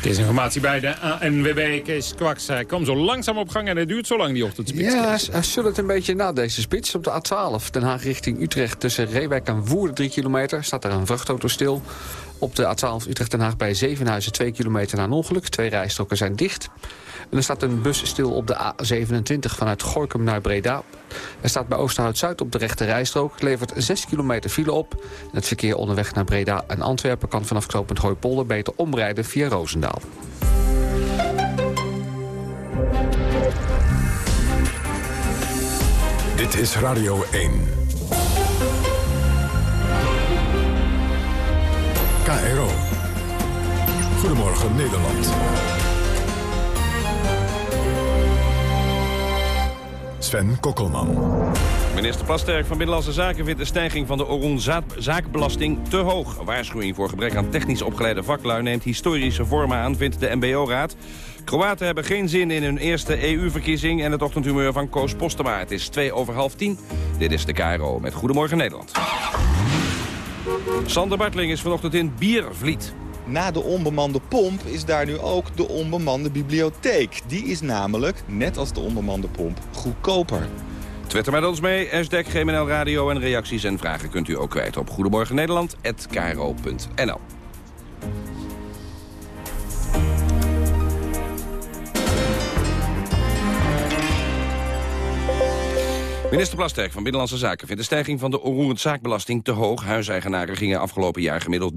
Verkeersinformatie bij de ANWB. Kees Kwaks hij kwam zo langzaam op gang en het duurt zo lang die ochtendspits. Ja, hij zullen het een beetje na deze spits. Op de A12 Den Haag richting Utrecht tussen Reewijk en Woerden 3 kilometer... staat er een vrachtauto stil. Op de A12 Utrecht-Den Haag bij Zevenhuizen 2 kilometer na een ongeluk. Twee rijstroken zijn dicht. En er staat een bus stil op de A27 vanuit Gorkum naar Breda. Er staat bij Oosterhout-Zuid op de rechte rijstrook. levert 6 kilometer file op. Het verkeer onderweg naar Breda en Antwerpen... kan vanaf knooppunt Hooipolder beter omrijden via Roosendaal. Dit is Radio 1. KRO. Goedemorgen Nederland. Sven Kokkelman. Minister Plasterk van Binnenlandse Zaken vindt de stijging van de Oron zaakbelasting te hoog. Waarschuwing voor gebrek aan technisch opgeleide vaklui neemt historische vormen aan, vindt de MBO-raad. Kroaten hebben geen zin in hun eerste EU-verkiezing en het ochtendhumeur van Koos Postema. Het is twee over half tien. Dit is de KRO met Goedemorgen Nederland. Sander Bartling is vanochtend in Biervliet. Na de onbemande pomp is daar nu ook de onbemande bibliotheek. Die is namelijk, net als de onbemande pomp, goedkoper. Twitter met ons mee, hashtag GMNL Radio en reacties en vragen kunt u ook kwijt op Goedemorgen Minister Plasterk van Binnenlandse Zaken vindt de stijging van de onroerend zaakbelasting te hoog. Huiseigenaren gingen afgelopen jaar gemiddeld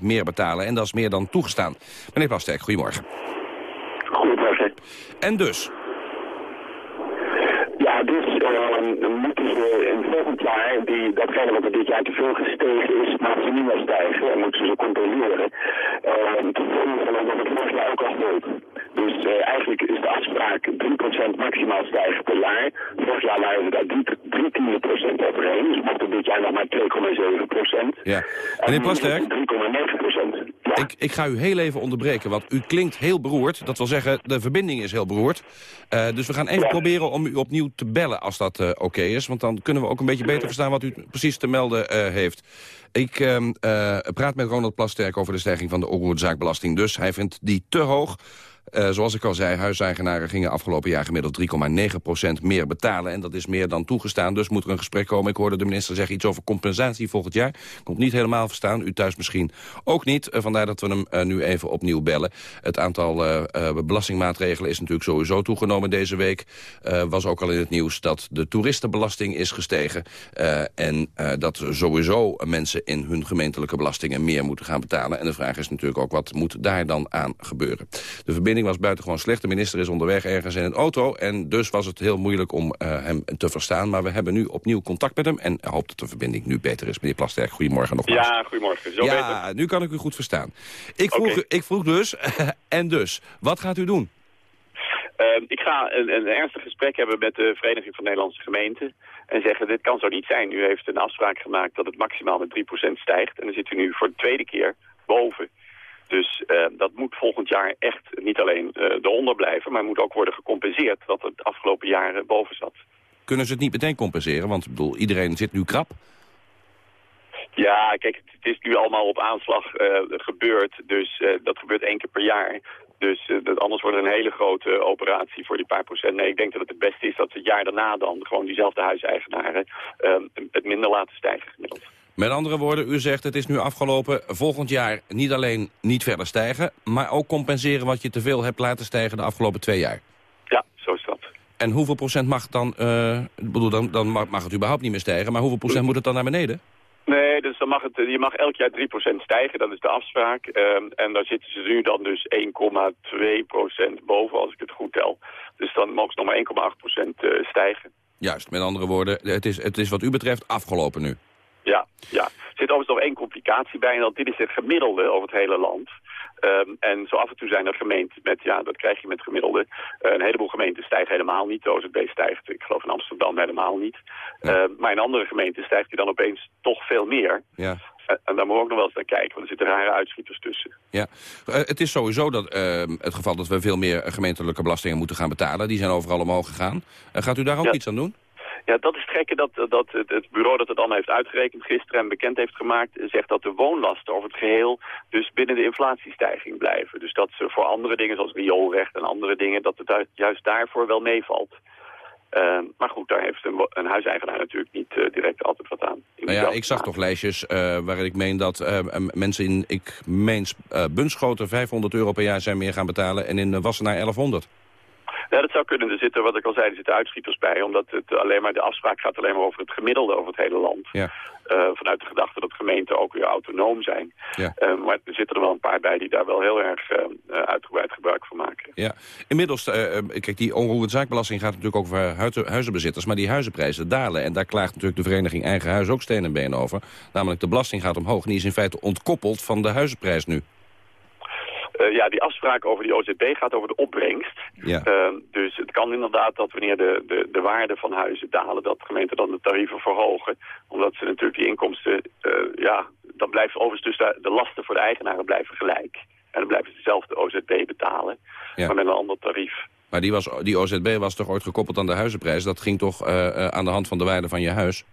3,9% meer betalen. En dat is meer dan toegestaan. Meneer Plasterk, goedemorgen. Goedemorgen. En dus? Ja, dus uh, moeten ze in volgend jaar, die, datgene wat er dit jaar te veel gestegen is, maar ze niet meer stijgen. En moeten ze controleren. Uh, te volgen dat het vorig jaar ook al gold. Dus uh, eigenlijk is de afspraak 3% maximaal stijgen per jaar. Vorig jaar waren we daar 3 tiende procent overheen. Dus mochten dit jaar nog maar 2,7%. Ja. Meneer Plasterk? 3,9%. Ja. Ik, ik ga u heel even onderbreken, want u klinkt heel beroerd. Dat wil zeggen, de verbinding is heel beroerd. Uh, dus we gaan even ja. proberen om u opnieuw te bellen als dat uh, oké okay is. Want dan kunnen we ook een beetje beter verstaan wat u precies te melden heeft. Ik praat met Ronald Plasterk over de stijging van de onroerzaakbelasting. Dus hij vindt die te hoog. Uh, zoals ik al zei, huiseigenaren gingen afgelopen jaar gemiddeld 3,9% meer betalen. En dat is meer dan toegestaan, dus moet er een gesprek komen. Ik hoorde de minister zeggen iets over compensatie volgend jaar. Komt niet helemaal verstaan, u thuis misschien ook niet. Uh, vandaar dat we hem uh, nu even opnieuw bellen. Het aantal belastingmaatregelen is natuurlijk sowieso toegenomen deze week. was ook al in het nieuws dat de toeristenbelasting is gestegen. en dat sowieso mensen in hun gemeentelijke belastingen meer moeten gaan betalen. En de vraag is natuurlijk ook, wat moet daar dan aan gebeuren? De verbinding was buitengewoon slecht. De minister is onderweg ergens in een auto. En dus was het heel moeilijk om uh, hem te verstaan. Maar we hebben nu opnieuw contact met hem. En hoop dat de verbinding nu beter is. Meneer Plasterk, goedemorgen nogmaals. Ja, goedemorgen. Zo ja, beter. nu kan ik u goed verstaan. Ik vroeg, okay. ik vroeg dus, en dus, wat gaat u doen? Uh, ik ga een, een ernstig gesprek hebben met de Vereniging van Nederlandse Gemeenten. En zeggen, dit kan zo niet zijn. U heeft een afspraak gemaakt dat het maximaal met 3% stijgt. En dan zit u nu voor de tweede keer boven. Dus jaar echt niet alleen uh, eronder blijven... maar moet ook worden gecompenseerd dat het afgelopen jaren boven zat. Kunnen ze het niet meteen compenseren? Want ik bedoel, iedereen zit nu krap. Ja, kijk, het is nu allemaal op aanslag uh, gebeurd. Dus dat gebeurt één keer per jaar. Dus dat, anders wordt het een hele grote operatie voor die paar procent. Nee, ik denk dat het het beste is dat ze het jaar daarna dan gewoon diezelfde huiseigenaren het minder laten stijgen gemiddeld. Met andere woorden, u zegt het is nu afgelopen. Volgend jaar niet alleen niet verder stijgen... maar ook compenseren wat je te veel hebt laten stijgen de afgelopen twee jaar. Ja, zo is dat. En hoeveel procent mag dan... Uh, bedoel, dan, dan mag het überhaupt niet meer stijgen... maar hoeveel procent moet het dan naar beneden? Nee, dus dan mag het, je mag elk jaar 3% stijgen, dat is de afspraak. Um, en daar zitten ze nu dan dus 1,2% boven, als ik het goed tel. Dus dan mogen ze nog maar 1,8% uh, stijgen. Juist, met andere woorden, het is, het is wat u betreft afgelopen nu. Ja, ja. Er zit overigens nog één complicatie bij. En dat dit is het gemiddelde over het hele land. Um, en zo af en toe zijn er gemeenten met, ja, dat krijg je met gemiddelde. Uh, een heleboel gemeenten stijgen helemaal niet. De OZB stijgt, ik geloof in Amsterdam helemaal niet. Ja. Uh, maar in andere gemeenten stijgt hij dan opeens toch veel meer. Ja. Uh, en daar moeten we ook nog wel eens naar kijken, want er zitten rare uitschieters tussen. Ja, het is sowieso dat, ehm, het geval dat we veel meer gemeentelijke belastingen moeten gaan betalen. Die zijn overal omhoog gegaan. gaat u daar ook ja. iets aan doen? Ja, dat is het gekke dat, dat het, bureau dat het allemaal heeft uitgerekend gisteren en bekend heeft gemaakt, zegt dat de woonlasten over het geheel dus binnen de inflatiestijging blijven. Dus dat ze voor andere dingen zoals rioolrecht en andere dingen, dat het juist daarvoor wel meevalt. Uh, maar goed, daar heeft een, een huiseigenaar natuurlijk niet uh, direct altijd wat aan. Nou ja, ik zag toch lijstjes uh, waarin ik meen dat uh, mensen in, ik meen Bunschoten 500 euro per jaar zijn meer gaan betalen en in Wassenaar 1100. Ja, dat zou kunnen. Er zitten, wat ik al zei, er zitten uitschieters bij. Omdat het alleen maar, de afspraak gaat alleen maar over het gemiddelde over het hele land. Ja. Uh, vanuit de gedachte dat gemeenten ook weer autonoom zijn. Ja. Uh, maar er zitten er wel een paar bij die daar wel heel erg uh, uitgebreid gebruik van maken. Ja. Inmiddels, kijk, die onroerend zaakbelasting gaat natuurlijk ook over huizenbezitters. Maar die huizenprijzen dalen. En daar klaagt natuurlijk de vereniging Eigen Huis ook steen en been over. Namelijk de belasting gaat omhoog. En die is in feite ontkoppeld van de huizenprijs nu. Uh, ja, die afspraak over die OZB gaat over de opbrengst. Ja. Uh, dus het kan inderdaad dat wanneer de, de, de waarde van huizen dalen... dat gemeenten dan de tarieven verhogen. Omdat ze natuurlijk die inkomsten... Uh, ja, dan blijft overigens dus de, lasten voor de eigenaren blijven gelijk. En dan blijven ze dezelfde OZB betalen, ja. maar met een ander tarief. Maar die, was, die OZB was toch ooit gekoppeld aan de huizenprijs? Dat ging toch aan de hand van de waarde van je huis?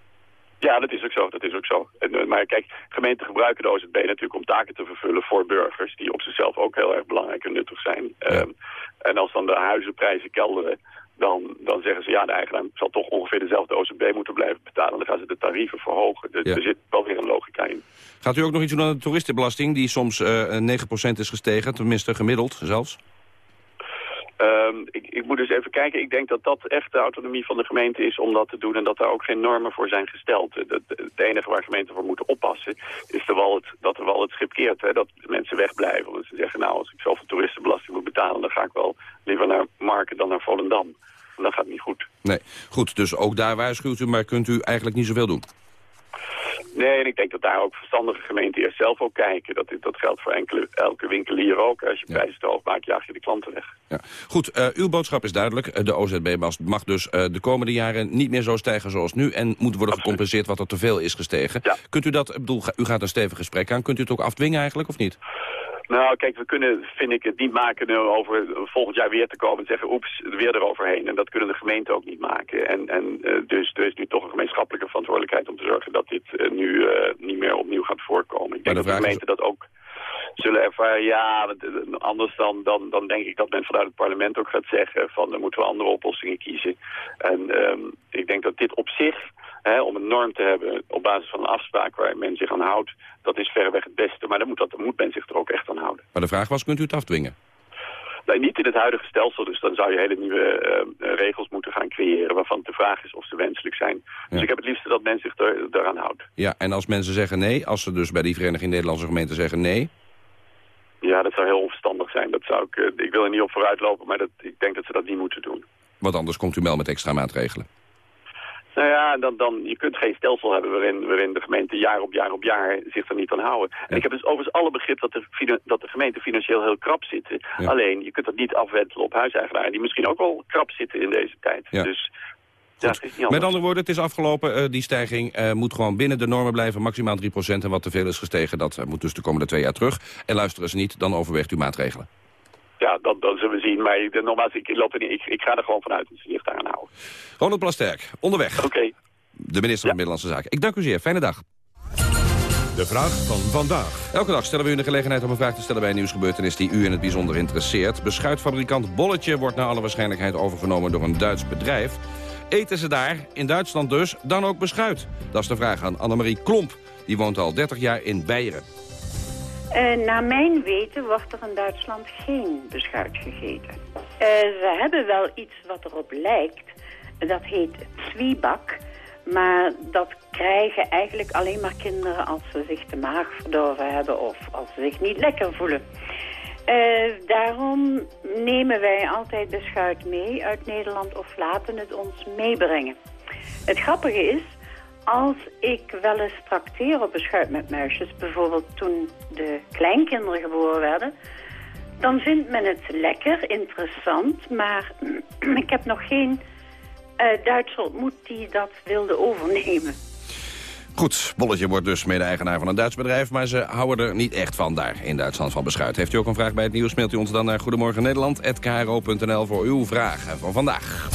Ja, dat is ook zo. Dat is ook zo. En, maar kijk, gemeenten gebruiken de OZB natuurlijk om taken te vervullen voor burgers, die op zichzelf ook heel erg belangrijk en nuttig zijn. Ja. Um, en als dan de huizenprijzen kelderen, dan, dan zeggen ze ja, de eigenaar zal toch ongeveer dezelfde OZB moeten blijven betalen. Dan gaan ze de tarieven verhogen. Dus Ja. er zit wel weer een logica in. Gaat u ook nog iets doen aan de toeristenbelasting... die soms uh, 9% is gestegen, tenminste gemiddeld zelfs? Um, ik, ik moet dus even kijken. Ik denk dat dat echt de autonomie van de gemeente is om dat te doen. En dat daar ook geen normen voor zijn gesteld. Het, het enige waar gemeenten voor moeten oppassen is dat er wel het schip keert. Hè? Dat mensen wegblijven. Want ze zeggen nou als ik zoveel toeristenbelasting moet betalen. Dan ga ik wel liever naar Marken dan naar Volendam. En dat gaat niet goed. Nee, goed. Dus ook daar waarschuwt u, maar kunt u eigenlijk niet zoveel doen? Nee, en ik denk dat daar ook verstandige gemeenten eerst zelf ook kijken. Dat, dat geldt voor enkele, elke winkelier ook. Als je prijzen te hoog maakt, jaag je de klanten weg. Ja. Goed, uh, uw boodschap is duidelijk. Uh, de OZB mag dus uh, de komende jaren niet meer zo stijgen zoals nu... en moet worden gecompenseerd wat er te veel is gestegen. Ja. Kunt u dat, ik bedoel, u gaat een stevig gesprek aan... kunt u het ook afdwingen eigenlijk, of niet? Nou, kijk, we kunnen, vind ik, het niet maken over volgend jaar weer te komen en zeggen, oeps, weer eroverheen. En dat kunnen de gemeenten ook niet maken. En, en uh, dus er is nu toch een gemeenschappelijke verantwoordelijkheid om te zorgen dat dit uh, nu uh, niet meer opnieuw gaat voorkomen. Ik denk dat de gemeenten dat ook zullen ervaren. Ja, anders dan, dan, dan denk ik dat men vanuit het parlement ook gaat zeggen van, dan moeten we andere oplossingen kiezen. En um, ik denk dat dit op zich... Om een norm te hebben op basis van een afspraak waar men zich aan houdt, dat is verreweg het beste. Maar dan moet, dat, dan moet men zich er ook echt aan houden. Maar de vraag was, kunt u het afdwingen? Nee, niet in het huidige stelsel. Dus dan zou je hele nieuwe uh, regels moeten gaan creëren... waarvan de vraag is of ze wenselijk zijn. Dus ik heb het liefste dat men zich er, daaraan houdt. Ja, en als mensen zeggen nee, als ze dus bij die Vereniging Nederlandse Gemeenten zeggen nee... Ja, dat zou heel onverstandig zijn. Dat zou ik, uh, ik wil er niet op vooruit lopen, maar dat, ik denk dat ze dat niet moeten doen. Want anders komt u wel met extra maatregelen. Nou ja, dan, dan, je kunt geen stelsel hebben waarin, waarin de gemeente jaar op jaar op jaar zich er niet aan houden. En ik heb dus overigens alle begrip dat de, dat de gemeenten financieel heel krap zitten. Ja. Alleen, je kunt dat niet afwentelen op huiseigenaren die misschien ook wel krap zitten in deze tijd. Ja. Dus Met andere woorden, het is afgelopen. Uh, die stijging uh, moet gewoon binnen de normen blijven. Maximaal 3%. En wat te veel is gestegen, dat uh, moet dus de komende twee jaar terug. En luisteren ze niet, dan overweegt u maatregelen. Dat, dat, dat zullen we zien. Maar ik, nogmaals, ik, loop er niet, ik, ik ga er gewoon vanuit dat ze zich daaraan houden. Ronald Plasterk, onderweg. Oké. De minister van Binnenlandse Zaken. Ik dank u zeer. Fijne dag. De vraag van vandaag. Elke dag stellen we u de gelegenheid om een vraag te stellen bij een nieuwsgebeurtenis die u in het bijzonder interesseert. Beschuitfabrikant Bolletje wordt naar alle waarschijnlijkheid overgenomen door een Duits bedrijf. Eten ze daar, in Duitsland dus, dan ook beschuit? Dat is de vraag aan Annemarie Klomp. Die woont al 30 jaar in Beieren. Uh, naar mijn weten wordt er in Duitsland geen beschuit gegeten. Uh, ze hebben wel iets wat erop lijkt. Dat heet zwiebak. Maar dat krijgen eigenlijk alleen maar kinderen als ze zich de maag verdorven hebben of als ze zich niet lekker voelen. Uh, daarom nemen wij altijd beschuit mee uit Nederland of laten het ons meebrengen. Het grappige is, als ik wel eens trakteer op beschuit met muisjes, bijvoorbeeld toen de kleinkinderen geboren werden, dan vindt men het lekker, interessant, maar ik heb nog geen uh, Duitser ontmoet die dat wilde overnemen. Goed, Bolletje wordt dus mede-eigenaar van een Duits bedrijf... maar ze houden er niet echt van daar in Duitsland van beschuit. Heeft u ook een vraag bij het nieuws, mailt u ons dan naar Goedemorgen Nederland@kro.nl voor uw vraag van vandaag.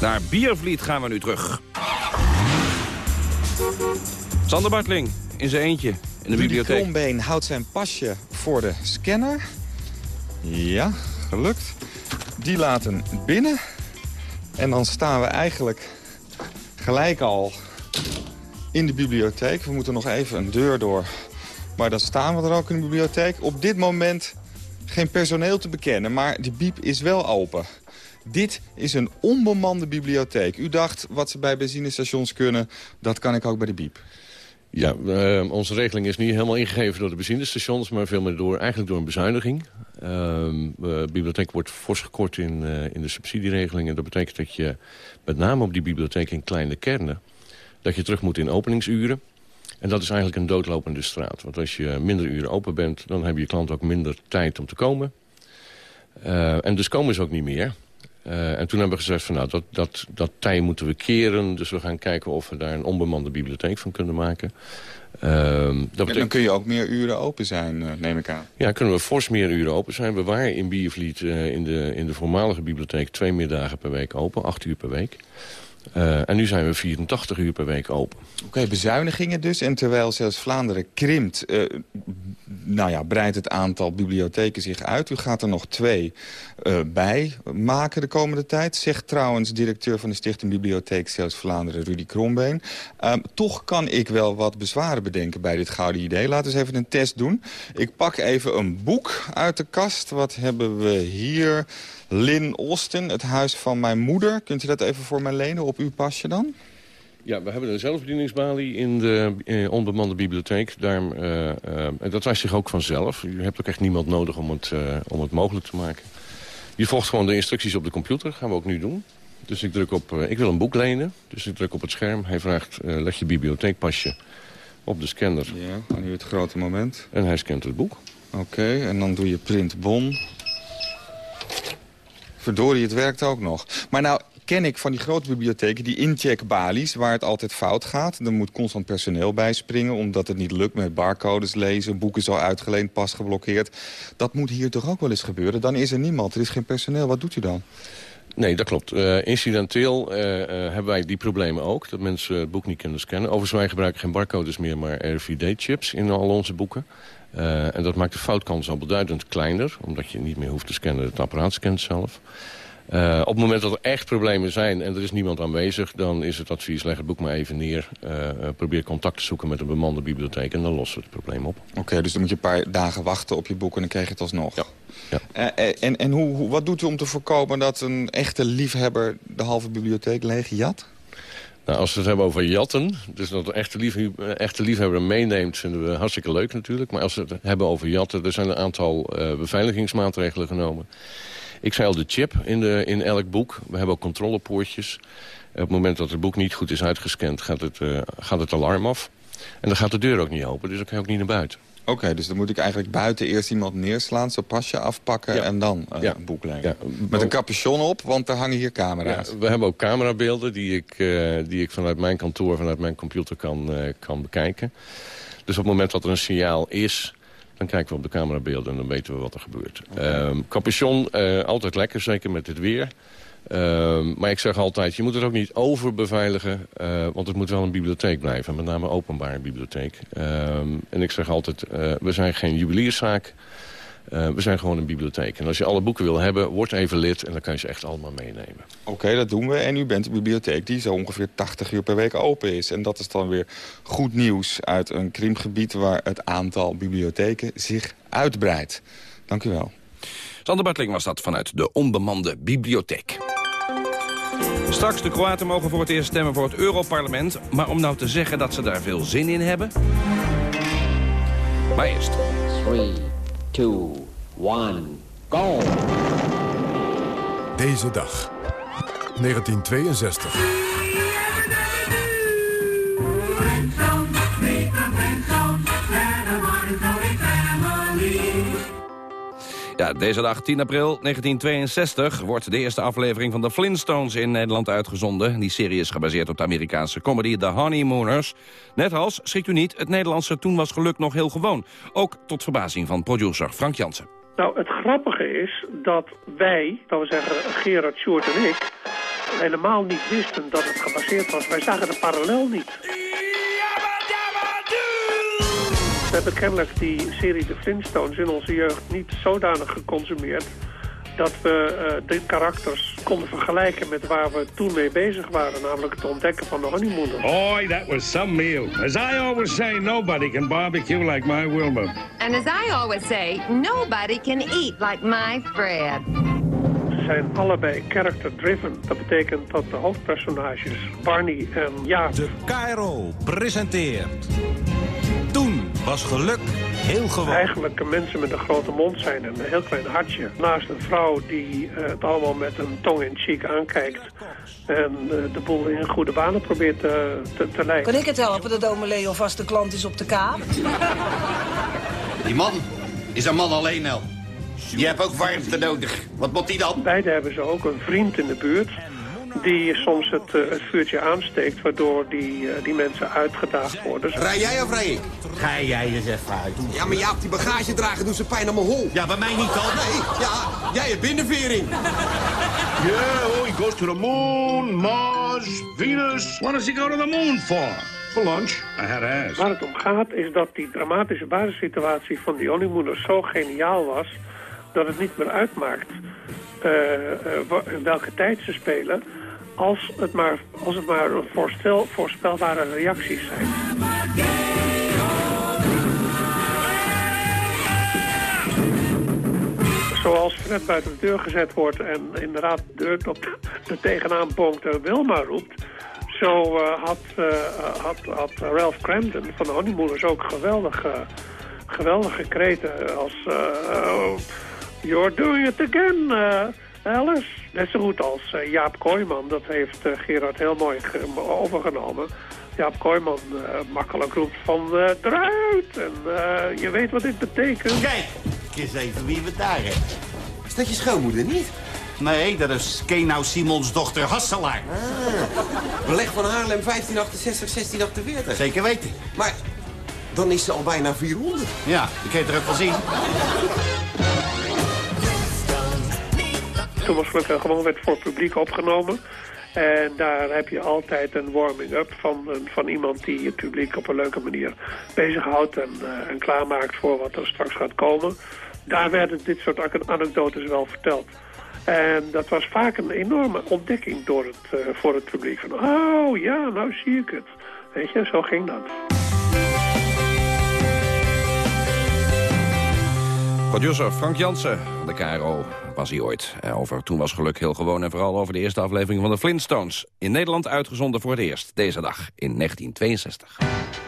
Naar Biervliet gaan we nu terug. Sander Bartling, in zijn eentje, in de bibliotheek. Krombeen houdt zijn pasje voor de scanner. Ja, gelukt. Die laten binnen. En dan staan we eigenlijk gelijk al in de bibliotheek. We moeten nog even een deur door. Maar dan staan we er ook in de bibliotheek. Op dit moment geen personeel te bekennen, maar de biep is wel open. Dit is een onbemande bibliotheek. U dacht, wat ze bij benzinestations kunnen, dat kan ik ook bij de biep. Ja, uh, onze regeling is niet helemaal ingegeven door de benzinestations... maar veel meer door, eigenlijk door een bezuiniging. Uh, de bibliotheek wordt fors gekort in, uh, in de subsidieregelingen. Dat betekent dat je met name op die bibliotheek in kleine kernen... dat je terug moet in openingsuren. En dat is eigenlijk een doodlopende straat. Want als je minder uren open bent... dan hebben je klanten ook minder tijd om te komen. En dus komen ze ook niet meer... Uh, en toen hebben we gezegd van nou, dat, dat, dat tij moeten we keren. Dus we gaan kijken of we daar een onbemande bibliotheek van kunnen maken. Dat betekent... dan kun je ook meer uren open zijn, uh, neem ik aan. Ja, kunnen we fors meer uren open zijn. We waren in Biervliet in, de, in de voormalige bibliotheek twee middagen per week open. Acht uur per week. Uh, en nu zijn we 84 uur per week open. Oké, bezuinigingen dus. En terwijl zelfs Vlaanderen krimpt, uh, nou ja, breidt het aantal bibliotheken zich uit. U gaat er nog twee uh, bij maken de komende tijd. Zegt trouwens directeur van de Stichting Bibliotheek Zelfs Vlaanderen, Rudy Krombeen. Ehm, toch kan ik wel wat bezwaren bedenken bij dit gouden idee. Laten we eens even een test doen. Ik pak even een boek uit de kast. Wat hebben we hier? Lynn Austin, het huis van mijn moeder. Kunt u dat even voor mij lenen op uw pasje dan? Ja, we hebben een zelfbedieningsbalie in de in onbemande bibliotheek. Daar, uh, uh, en dat was zich ook vanzelf. Je hebt ook echt niemand nodig om het, uh, om het mogelijk te maken. Je volgt gewoon de instructies op de computer. Dat gaan we ook nu doen. Dus ik druk op, ik wil een boek lenen. Dus ik druk op het scherm. Hij vraagt, leg je bibliotheekpasje op de scanner. Ja, nu het grote moment. En hij scant het boek. Oké, okay, en dan doe je print bon. Verdorie, het werkt ook nog. Maar nou ken ik van die grote bibliotheken, die incheckbalies... waar het altijd fout gaat. Er moet constant personeel bij springen... omdat het niet lukt met barcodes lezen. Boeken al uitgeleend, pas geblokkeerd. Dat moet hier toch ook wel eens gebeuren? Dan is er niemand, er is geen personeel. Wat doet u dan? Nee, dat klopt. Uh, incidenteel uh, uh, hebben wij die problemen ook. Dat mensen het boek niet kunnen scannen. Overigens, wij gebruiken geen barcodes meer, maar RFID-chips in al onze boeken. Uh, en dat maakt de foutkans al beduidend kleiner. Omdat je niet meer hoeft te scannen, het apparaat scant zelf. Uh, op het moment dat er echt problemen zijn en er is niemand aanwezig... dan is het advies, leg het boek maar even neer. Uh, probeer contact te zoeken met een bemande bibliotheek... en dan lossen we het probleem op. Oké, okay, dus dan moet je een paar dagen wachten op je boek... en dan krijg je het alsnog. Ja. ja. Uh, en en hoe, hoe, wat doet u om te voorkomen dat een echte liefhebber... de halve bibliotheek leeg jat? Nou, als we het hebben over jatten, dus dat een echte, lief, echte liefhebber meeneemt... vinden we hartstikke leuk natuurlijk. Maar als we het hebben over jatten, er zijn een aantal beveiligingsmaatregelen genomen... Ik zei al de chip in, de, in elk boek. We hebben ook controlepoortjes. Op het moment dat het boek niet goed is uitgescand, gaat het, uh, gaat het alarm af. En dan gaat de deur ook niet open, dus dan kan je ook niet naar buiten. Oké, okay, dus dan moet ik eigenlijk buiten eerst iemand neerslaan, zijn pasje afpakken ja. en dan uh, ja. een boek leggen. Ja. Met een capuchon op, want er hangen hier camera's. we hebben ook camerabeelden die ik, uh, die ik vanuit mijn kantoor, vanuit mijn computer kan, kan bekijken. Dus op het moment dat er een signaal is, Dan kijken we op de camerabeelden en dan weten we wat er gebeurt. Okay. capuchon, altijd lekker, zeker met het weer. Ehm, maar ik zeg altijd, je moet het ook niet overbeveiligen... Uh, want het moet wel een bibliotheek blijven. Met name een openbare bibliotheek. Ehm, en ik zeg altijd, uh, we zijn geen juwelierszaak. Uh, we zijn gewoon een bibliotheek. En als je alle boeken wil hebben, word even lid... en dan kan je ze echt allemaal meenemen. Oké, okay, dat doen we. En u bent een bibliotheek die zo ongeveer 80 uur per week open is. En dat is dan weer goed nieuws uit een krimpgebied... waar het aantal bibliotheken zich uitbreidt. Dank u wel. Sander Bartling was dat vanuit de onbemande bibliotheek. Straks de Kroaten mogen voor het eerst stemmen voor het Europarlement. Maar om nou te zeggen dat ze daar veel zin in hebben... Maar eerst. 3, 2, 1, go! Deze dag, 1962. Ja, deze dag, 10 april 1962, wordt de eerste aflevering van de Flintstones in Nederland uitgezonden. Die serie is gebaseerd op de Amerikaanse comedy The Honeymooners. Net als, schrikt u niet, het Nederlandse toen was geluk nog heel gewoon. Ook tot verbazing van producer Frank Jansen. Nou, het grappige is dat wij, dat we zeggen Gerard, Sjoerd en ik... helemaal niet wisten dat het gebaseerd was. Wij zagen de parallel niet. We hebben kennelijk die serie The Flintstones in onze jeugd niet zodanig geconsumeerd dat we uh, de karakters konden vergelijken met waar we toen mee bezig waren. Namelijk het ontdekken van de honeymooners. Oi, that was some meal. As I always say, nobody can barbecue like my Wilma. And as I always say, nobody can eat like my Fred. Ze zijn allebei character-driven. Dat betekent dat de hoofdpersonages, Barney en Jaap... De Cairo presenteert was geluk heel gewoon. Eigenlijk mensen met een grote mond zijn en een heel klein hartje. Naast een vrouw die uh, het allemaal met een tong in cheek aankijkt. En uh, de boel in goede banen probeert te, te, te leiden. Kan ik het helpen dat ome Leo vaste klant is op de kaap? Die man is een man alleen, El. Je hebt ook warmte nodig. Wat moet die dan? Beide hebben ze ook een vriend in de buurt die soms het, uh, het vuurtje aansteekt... waardoor die, uh, die mensen uitgedaagd worden. Rij jij of rij ik? Ga jij eens even uit. Ja, maar ja, die bagage dragen doet ze pijn aan mijn hol. Ja, bij mij niet al. Nee, ja, jij hebt binnenvering. Yeah, oh, he goes to the moon, Mars, Venus. What does he go to the moon for? For lunch. I had asked. Waar het om gaat is dat die dramatische basissituatie van die honeymooners zo geniaal was... dat het niet meer uitmaakt uh, uh, welke tijd ze spelen als het maar, als het maar voorspelbare reacties zijn. Zoals Fred buiten de deur gezet wordt en inderdaad de deur op de, tegenaan Wilma roept... Zo uh, had, uh, had, had Ralph Cramden van de Honeymooners ook geweldige, geweldige kreten als... Uh, You're doing it again, Alice. Net zo goed als uh, Jaap Kooijman. Dat heeft uh, Gerard heel mooi overgenomen. Jaap Kooijman uh, makkelijk roept van eruit. En je weet wat dit betekent. Kijk, eens even wie we daar hebben. Is dat je schoonmoeder niet? Nee, dat is Kenau Simons dochter Hasselaar. Ah, beleg van Haarlem 1568, 1648. Zeker weten. Maar dan is ze al bijna 400. Ja, ik kan het er ook wel zien. Toen was gelukkig gewoon werd voor het publiek opgenomen. En daar heb je altijd een warming-up van, van iemand die het publiek op een leuke manier bezighoudt en, uh, en klaarmaakt voor wat er straks gaat komen. Daar werden dit soort anekdotes wel verteld. En dat was vaak een enorme ontdekking door het, uh, voor het publiek. Van, oh ja, nou zie ik het. Weet je, zo ging dat. Producer Frank Jansen, de KRO, was hij ooit. Eh, over Toen was geluk heel gewoon en vooral over de eerste aflevering van de Flintstones. In Nederland uitgezonden voor het eerst, deze dag, in 1962.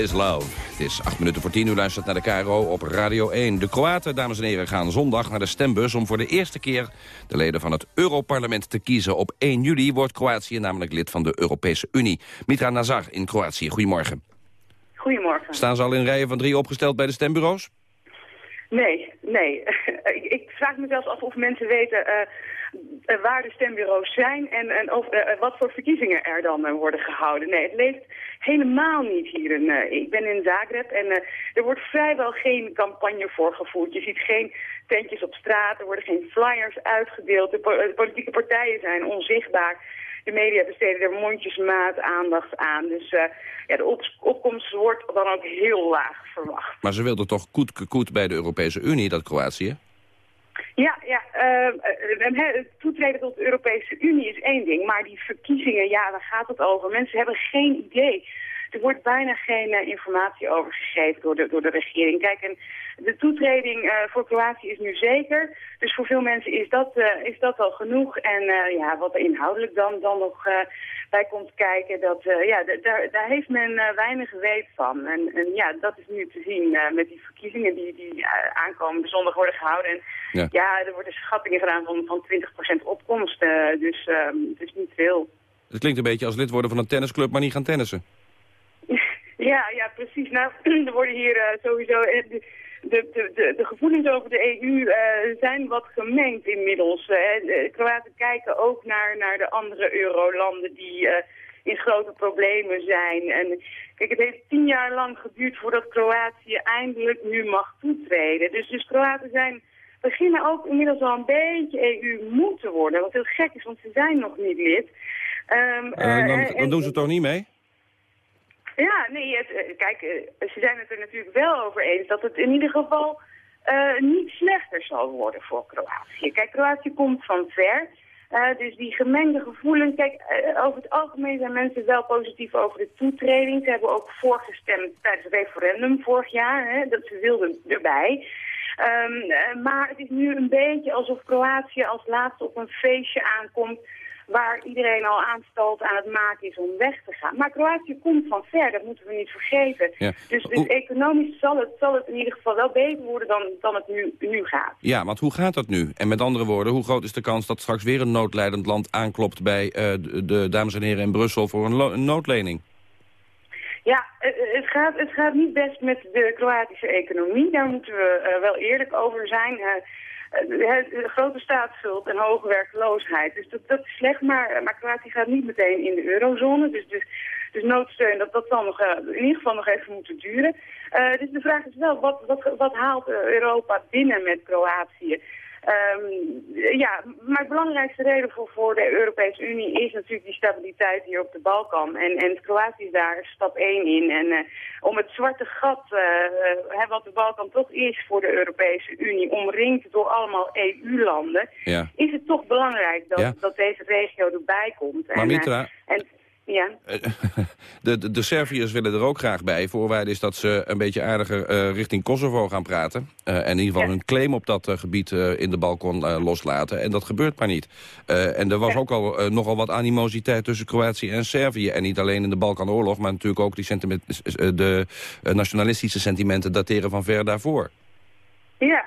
5, This Love. Het is acht minuten voor tien, u luistert naar de KRO op Radio 1. De Kroaten, dames en heren, gaan zondag naar de stembus... om voor de eerste keer de leden van het Europarlement te kiezen. Op 1 juli wordt Kroatië namelijk lid van de Europese Unie. Mitra Nazar in Kroatië, goedemorgen. Goedemorgen. Staan ze al in rijen van drie opgesteld bij de stembureaus? Nee, nee. ik, vraag me zelfs af of mensen weten eh, eh, waar de stembureaus zijn en, en of, eh, wat voor verkiezingen er dan worden gehouden. Nee, het leeft helemaal niet hier. Ik ben in Zagreb en er wordt vrijwel geen campagne voor gevoerd. Je ziet geen tentjes op straat, er worden geen flyers uitgedeeld. De politieke partijen zijn onzichtbaar. De media besteden er mondjesmaat aandacht aan. Dus eh, ja, de op- opkomst wordt dan ook heel laag verwacht. Maar ze wilden toch koet koet bij de Europese Unie, dat Kroatië? Ja, ja eh, eh, het toetreden tot de Europese Unie is één ding, maar die verkiezingen, ja, waar gaat het over? Mensen hebben geen idee. Er wordt bijna geen eh, informatie over gegeven door de, door de regering. Kijk, en de toetreding eh, voor Kroatië is nu zeker. Dus voor veel mensen is dat, eh, is dat al genoeg. En ja, wat er inhoudelijk dan, dan nog bij komt kijken, dat, ja, daar, daar heeft men weinig weet van. En, en ja, dat is nu te zien met die verkiezingen die, die aankomende zondag worden gehouden. En Ja. ja, er worden schattingen gedaan van, van 20% opkomst. dus ehm, het is niet veel. Het klinkt een beetje als lid worden van een tennisclub, maar niet gaan tennissen. Ja, ja, precies. Nou, er worden hier eh, sowieso... eh, De, de, de, de, gevoelens over de EU eh, zijn wat gemengd inmiddels. de Kroaten kijken ook naar, naar de andere eurolanden die in grote problemen zijn. En kijk, het heeft tien jaar lang geduurd voordat Kroatië eindelijk nu mag toetreden. Dus, dus Kroaten zijn, beginnen ook inmiddels al een beetje EU moe te worden. Wat heel gek is, want ze zijn nog niet lid. Ehm, Eh, eh, dan, en- dan doen ze toch niet mee? Ja, nee, eh, kijk, eh, ze zijn het er natuurlijk wel over eens dat het in ieder geval eh, niet slechter zal worden voor Kroatië. Kijk, Kroatië komt van ver. dus die gemengde gevoelens, kijk, over het algemeen zijn mensen wel positief over de toetreding. Ze hebben ook voorgestemd tijdens het referendum vorig jaar, hè, dat ze wilden erbij. Ehm, eh, maar het is nu een beetje alsof Kroatië als laatste op een feestje aankomt waar iedereen al aanstalt aan het maken is om weg te gaan. Maar Kroatië komt van ver, dat moeten we niet vergeten. Ja. Dus, dus economisch zal het, zal het in ieder geval wel beter worden dan, dan het nu, nu gaat. Ja, want hoe gaat dat nu? En met andere woorden, hoe groot is de kans dat straks weer een noodlijdend land aanklopt bij eh, de, de dames en heren in Brussel voor een, een noodlening? Ja, het, gaat, het gaat niet best met de Kroatische economie. Daar moeten we eh, wel eerlijk over zijn. Eh, grote staatsschuld en hoge werkloosheid. Dus dat, is slecht, maar, maar Kroatië gaat niet meteen in de eurozone. Dus, dus Dus noodsteun, dat, dat zal nog, eh, in ieder geval nog even moeten duren. Eh, dus de vraag is wel, wat, wat, wat haalt Europa binnen met Kroatië? Ehm, ja, maar de belangrijkste reden voor, voor de Europese Unie is natuurlijk die stabiliteit hier op de Balkan. En, en Kroatië is daar stap 1 in. En eh, om het zwarte gat, eh, wat de Balkan toch is voor de Europese Unie, omringd door allemaal EU-landen, Ja. is het toch belangrijk dat, Ja. dat deze regio erbij komt. Maar en, eh, en, ja. De, de, de Serviërs willen er ook graag bij. Voorwaarde is dat ze een beetje aardiger eh, richting Kosovo gaan praten. Eh, en in ieder geval hun claim op dat eh, gebied in de balkon loslaten. En dat gebeurt maar niet. En er was ook al nogal wat animositeit tussen Kroatië en Servië. En niet alleen in de Balkanoorlog, maar natuurlijk ook die sentiment, de nationalistische sentimenten dateren van ver daarvoor. Ja.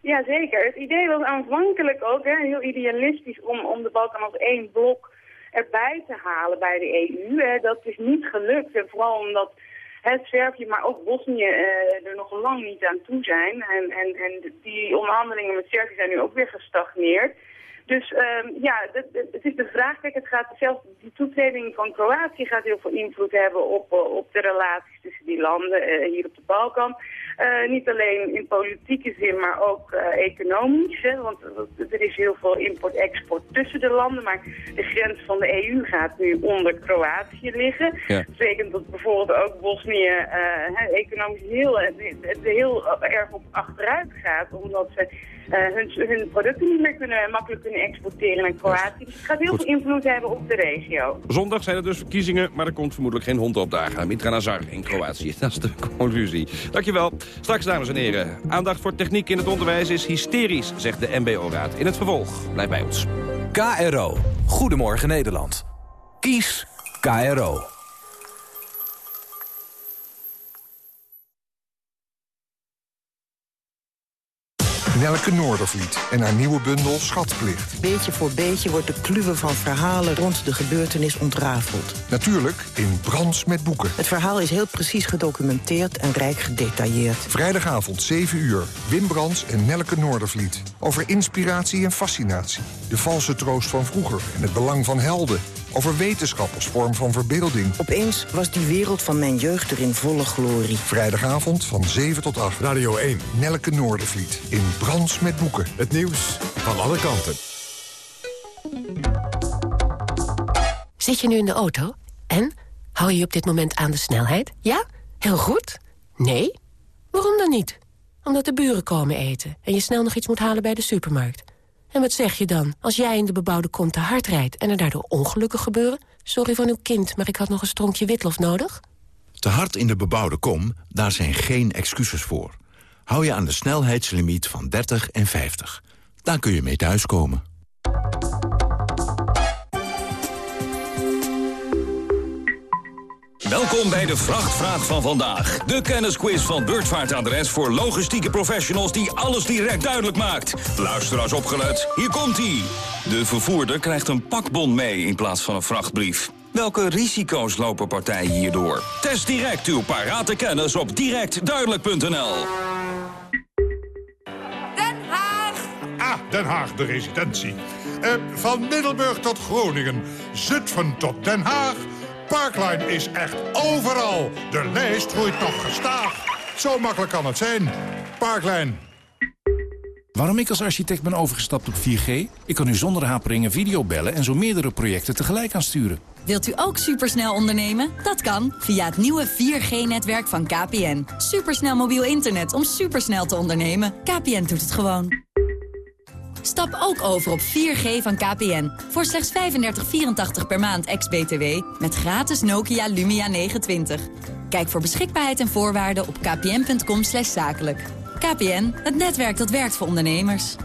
ja, zeker. Het idee was aanvankelijk ook hè, heel idealistisch om, om de Balkan als één blok erbij te halen bij de EU. Hè. Dat is niet gelukt. En vooral omdat het Servië, maar ook Bosnië eh, er nog lang niet aan toe zijn. En, en, en die onderhandelingen met Servië zijn nu ook weer gestagneerd. Dus ehm, ja, het is de vraag, kijk, het gaat zelfs die toetreding van Kroatië gaat heel veel invloed hebben op, eh, op de relaties tussen die landen eh, hier op de Balkan. Eh, niet alleen in politieke zin, maar ook economisch. Hè, want er is heel veel import-export tussen de landen. Maar de grens van de EU gaat nu onder Kroatië liggen. Ja. Dat betekent dat bijvoorbeeld ook Bosnië economisch heel, heel erg op achteruit gaat. Omdat ze hun, hun producten niet meer kunnen, makkelijk kunnen exporteren naar Kroatië. Dus het gaat heel Goed. veel invloed hebben op de regio. Zondag zijn er dus verkiezingen, maar er komt vermoedelijk geen hond opdagen. Mitra Nazar in Kroatië, dat is de conclusie. Dankjewel. Straks, dames en heren. Aandacht voor techniek in het onderwijs is hysterisch, zegt de MBO-raad. In het vervolg, blijf bij ons. KRO. Goedemorgen Nederland. Kies KRO. Nelke Noordervliet en haar nieuwe bundel Schatplicht. Beetje voor beetje wordt de kluwe van verhalen rond de gebeurtenis ontrafeld. Natuurlijk in Brans met boeken. Het verhaal is heel precies gedocumenteerd en rijk gedetailleerd. Vrijdagavond 7 uur. Wim Brands en Nelke Noordervliet. Over inspiratie en fascinatie. De valse troost van vroeger en het belang van helden. Over wetenschap als vorm van verbeelding. Opeens was die wereld van mijn jeugd er in volle glorie. Vrijdagavond van 7 tot 8. Radio 1. Nelke Noordervliet in Brands met boeken. Het nieuws van alle kanten. Zit je nu in de auto? En? Hou je op dit moment aan de snelheid? Ja? Heel goed? Nee? Waarom dan niet? Omdat de buren komen eten en je snel nog iets moet halen bij de supermarkt. En wat zeg je dan als jij in de bebouwde kom te hard rijdt... en er daardoor ongelukken gebeuren? Sorry van uw kind, maar ik had nog een stronkje witlof nodig. Te hard in de bebouwde kom, daar zijn geen excuses voor. Hou je aan de snelheidslimiet van 30 en 50. Daar kun je mee thuiskomen. Welkom bij de Vrachtvraag van vandaag. De kennisquiz van Beurtvaartadres voor logistieke professionals die alles direct duidelijk maakt. Luister als opgelet, hier komt-ie. De vervoerder krijgt een pakbon mee in plaats van een vrachtbrief. Welke risico's lopen partijen hierdoor? Test direct uw parate kennis op directduidelijk.nl. Den Haag! Ah, Den Haag, de residentie. Eh, van Middelburg tot Groningen, Zutphen tot Den Haag. Parkline is echt overal. De lijst groeit nog gestaag. Zo makkelijk kan het zijn. Parkline. Waarom ik als architect ben overgestapt op 4G? Ik kan nu zonder haperingen video bellen en zo meerdere projecten tegelijk aansturen. Wilt u ook supersnel ondernemen? Dat kan via het nieuwe 4G-netwerk van KPN. Supersnel mobiel internet om supersnel te ondernemen. KPN doet het gewoon. Stap ook over op 4G van KPN. Voor slechts 35,84 per maand ex-BTW. Met gratis Nokia Lumia 920. Kijk voor beschikbaarheid en voorwaarden op kpn.com zakelijk. KPN, het netwerk dat werkt voor ondernemers.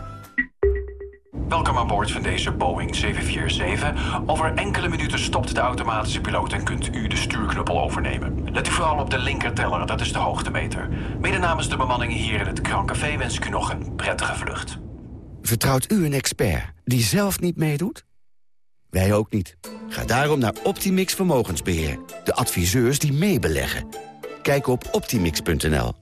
Welkom aan boord van deze Boeing 747. Over enkele minuten stopt de automatische piloot en kunt u de stuurknuppel overnemen. Let u vooral op de linkerteller, dat is de hoogtemeter. Mede namens de bemanning hier in het Krancafé wens ik u nog een prettige vlucht. Vertrouwt u een expert die zelf niet meedoet? Wij ook niet. Ga daarom naar Optimix Vermogensbeheer. De adviseurs die meebeleggen. Kijk op optimix.nl.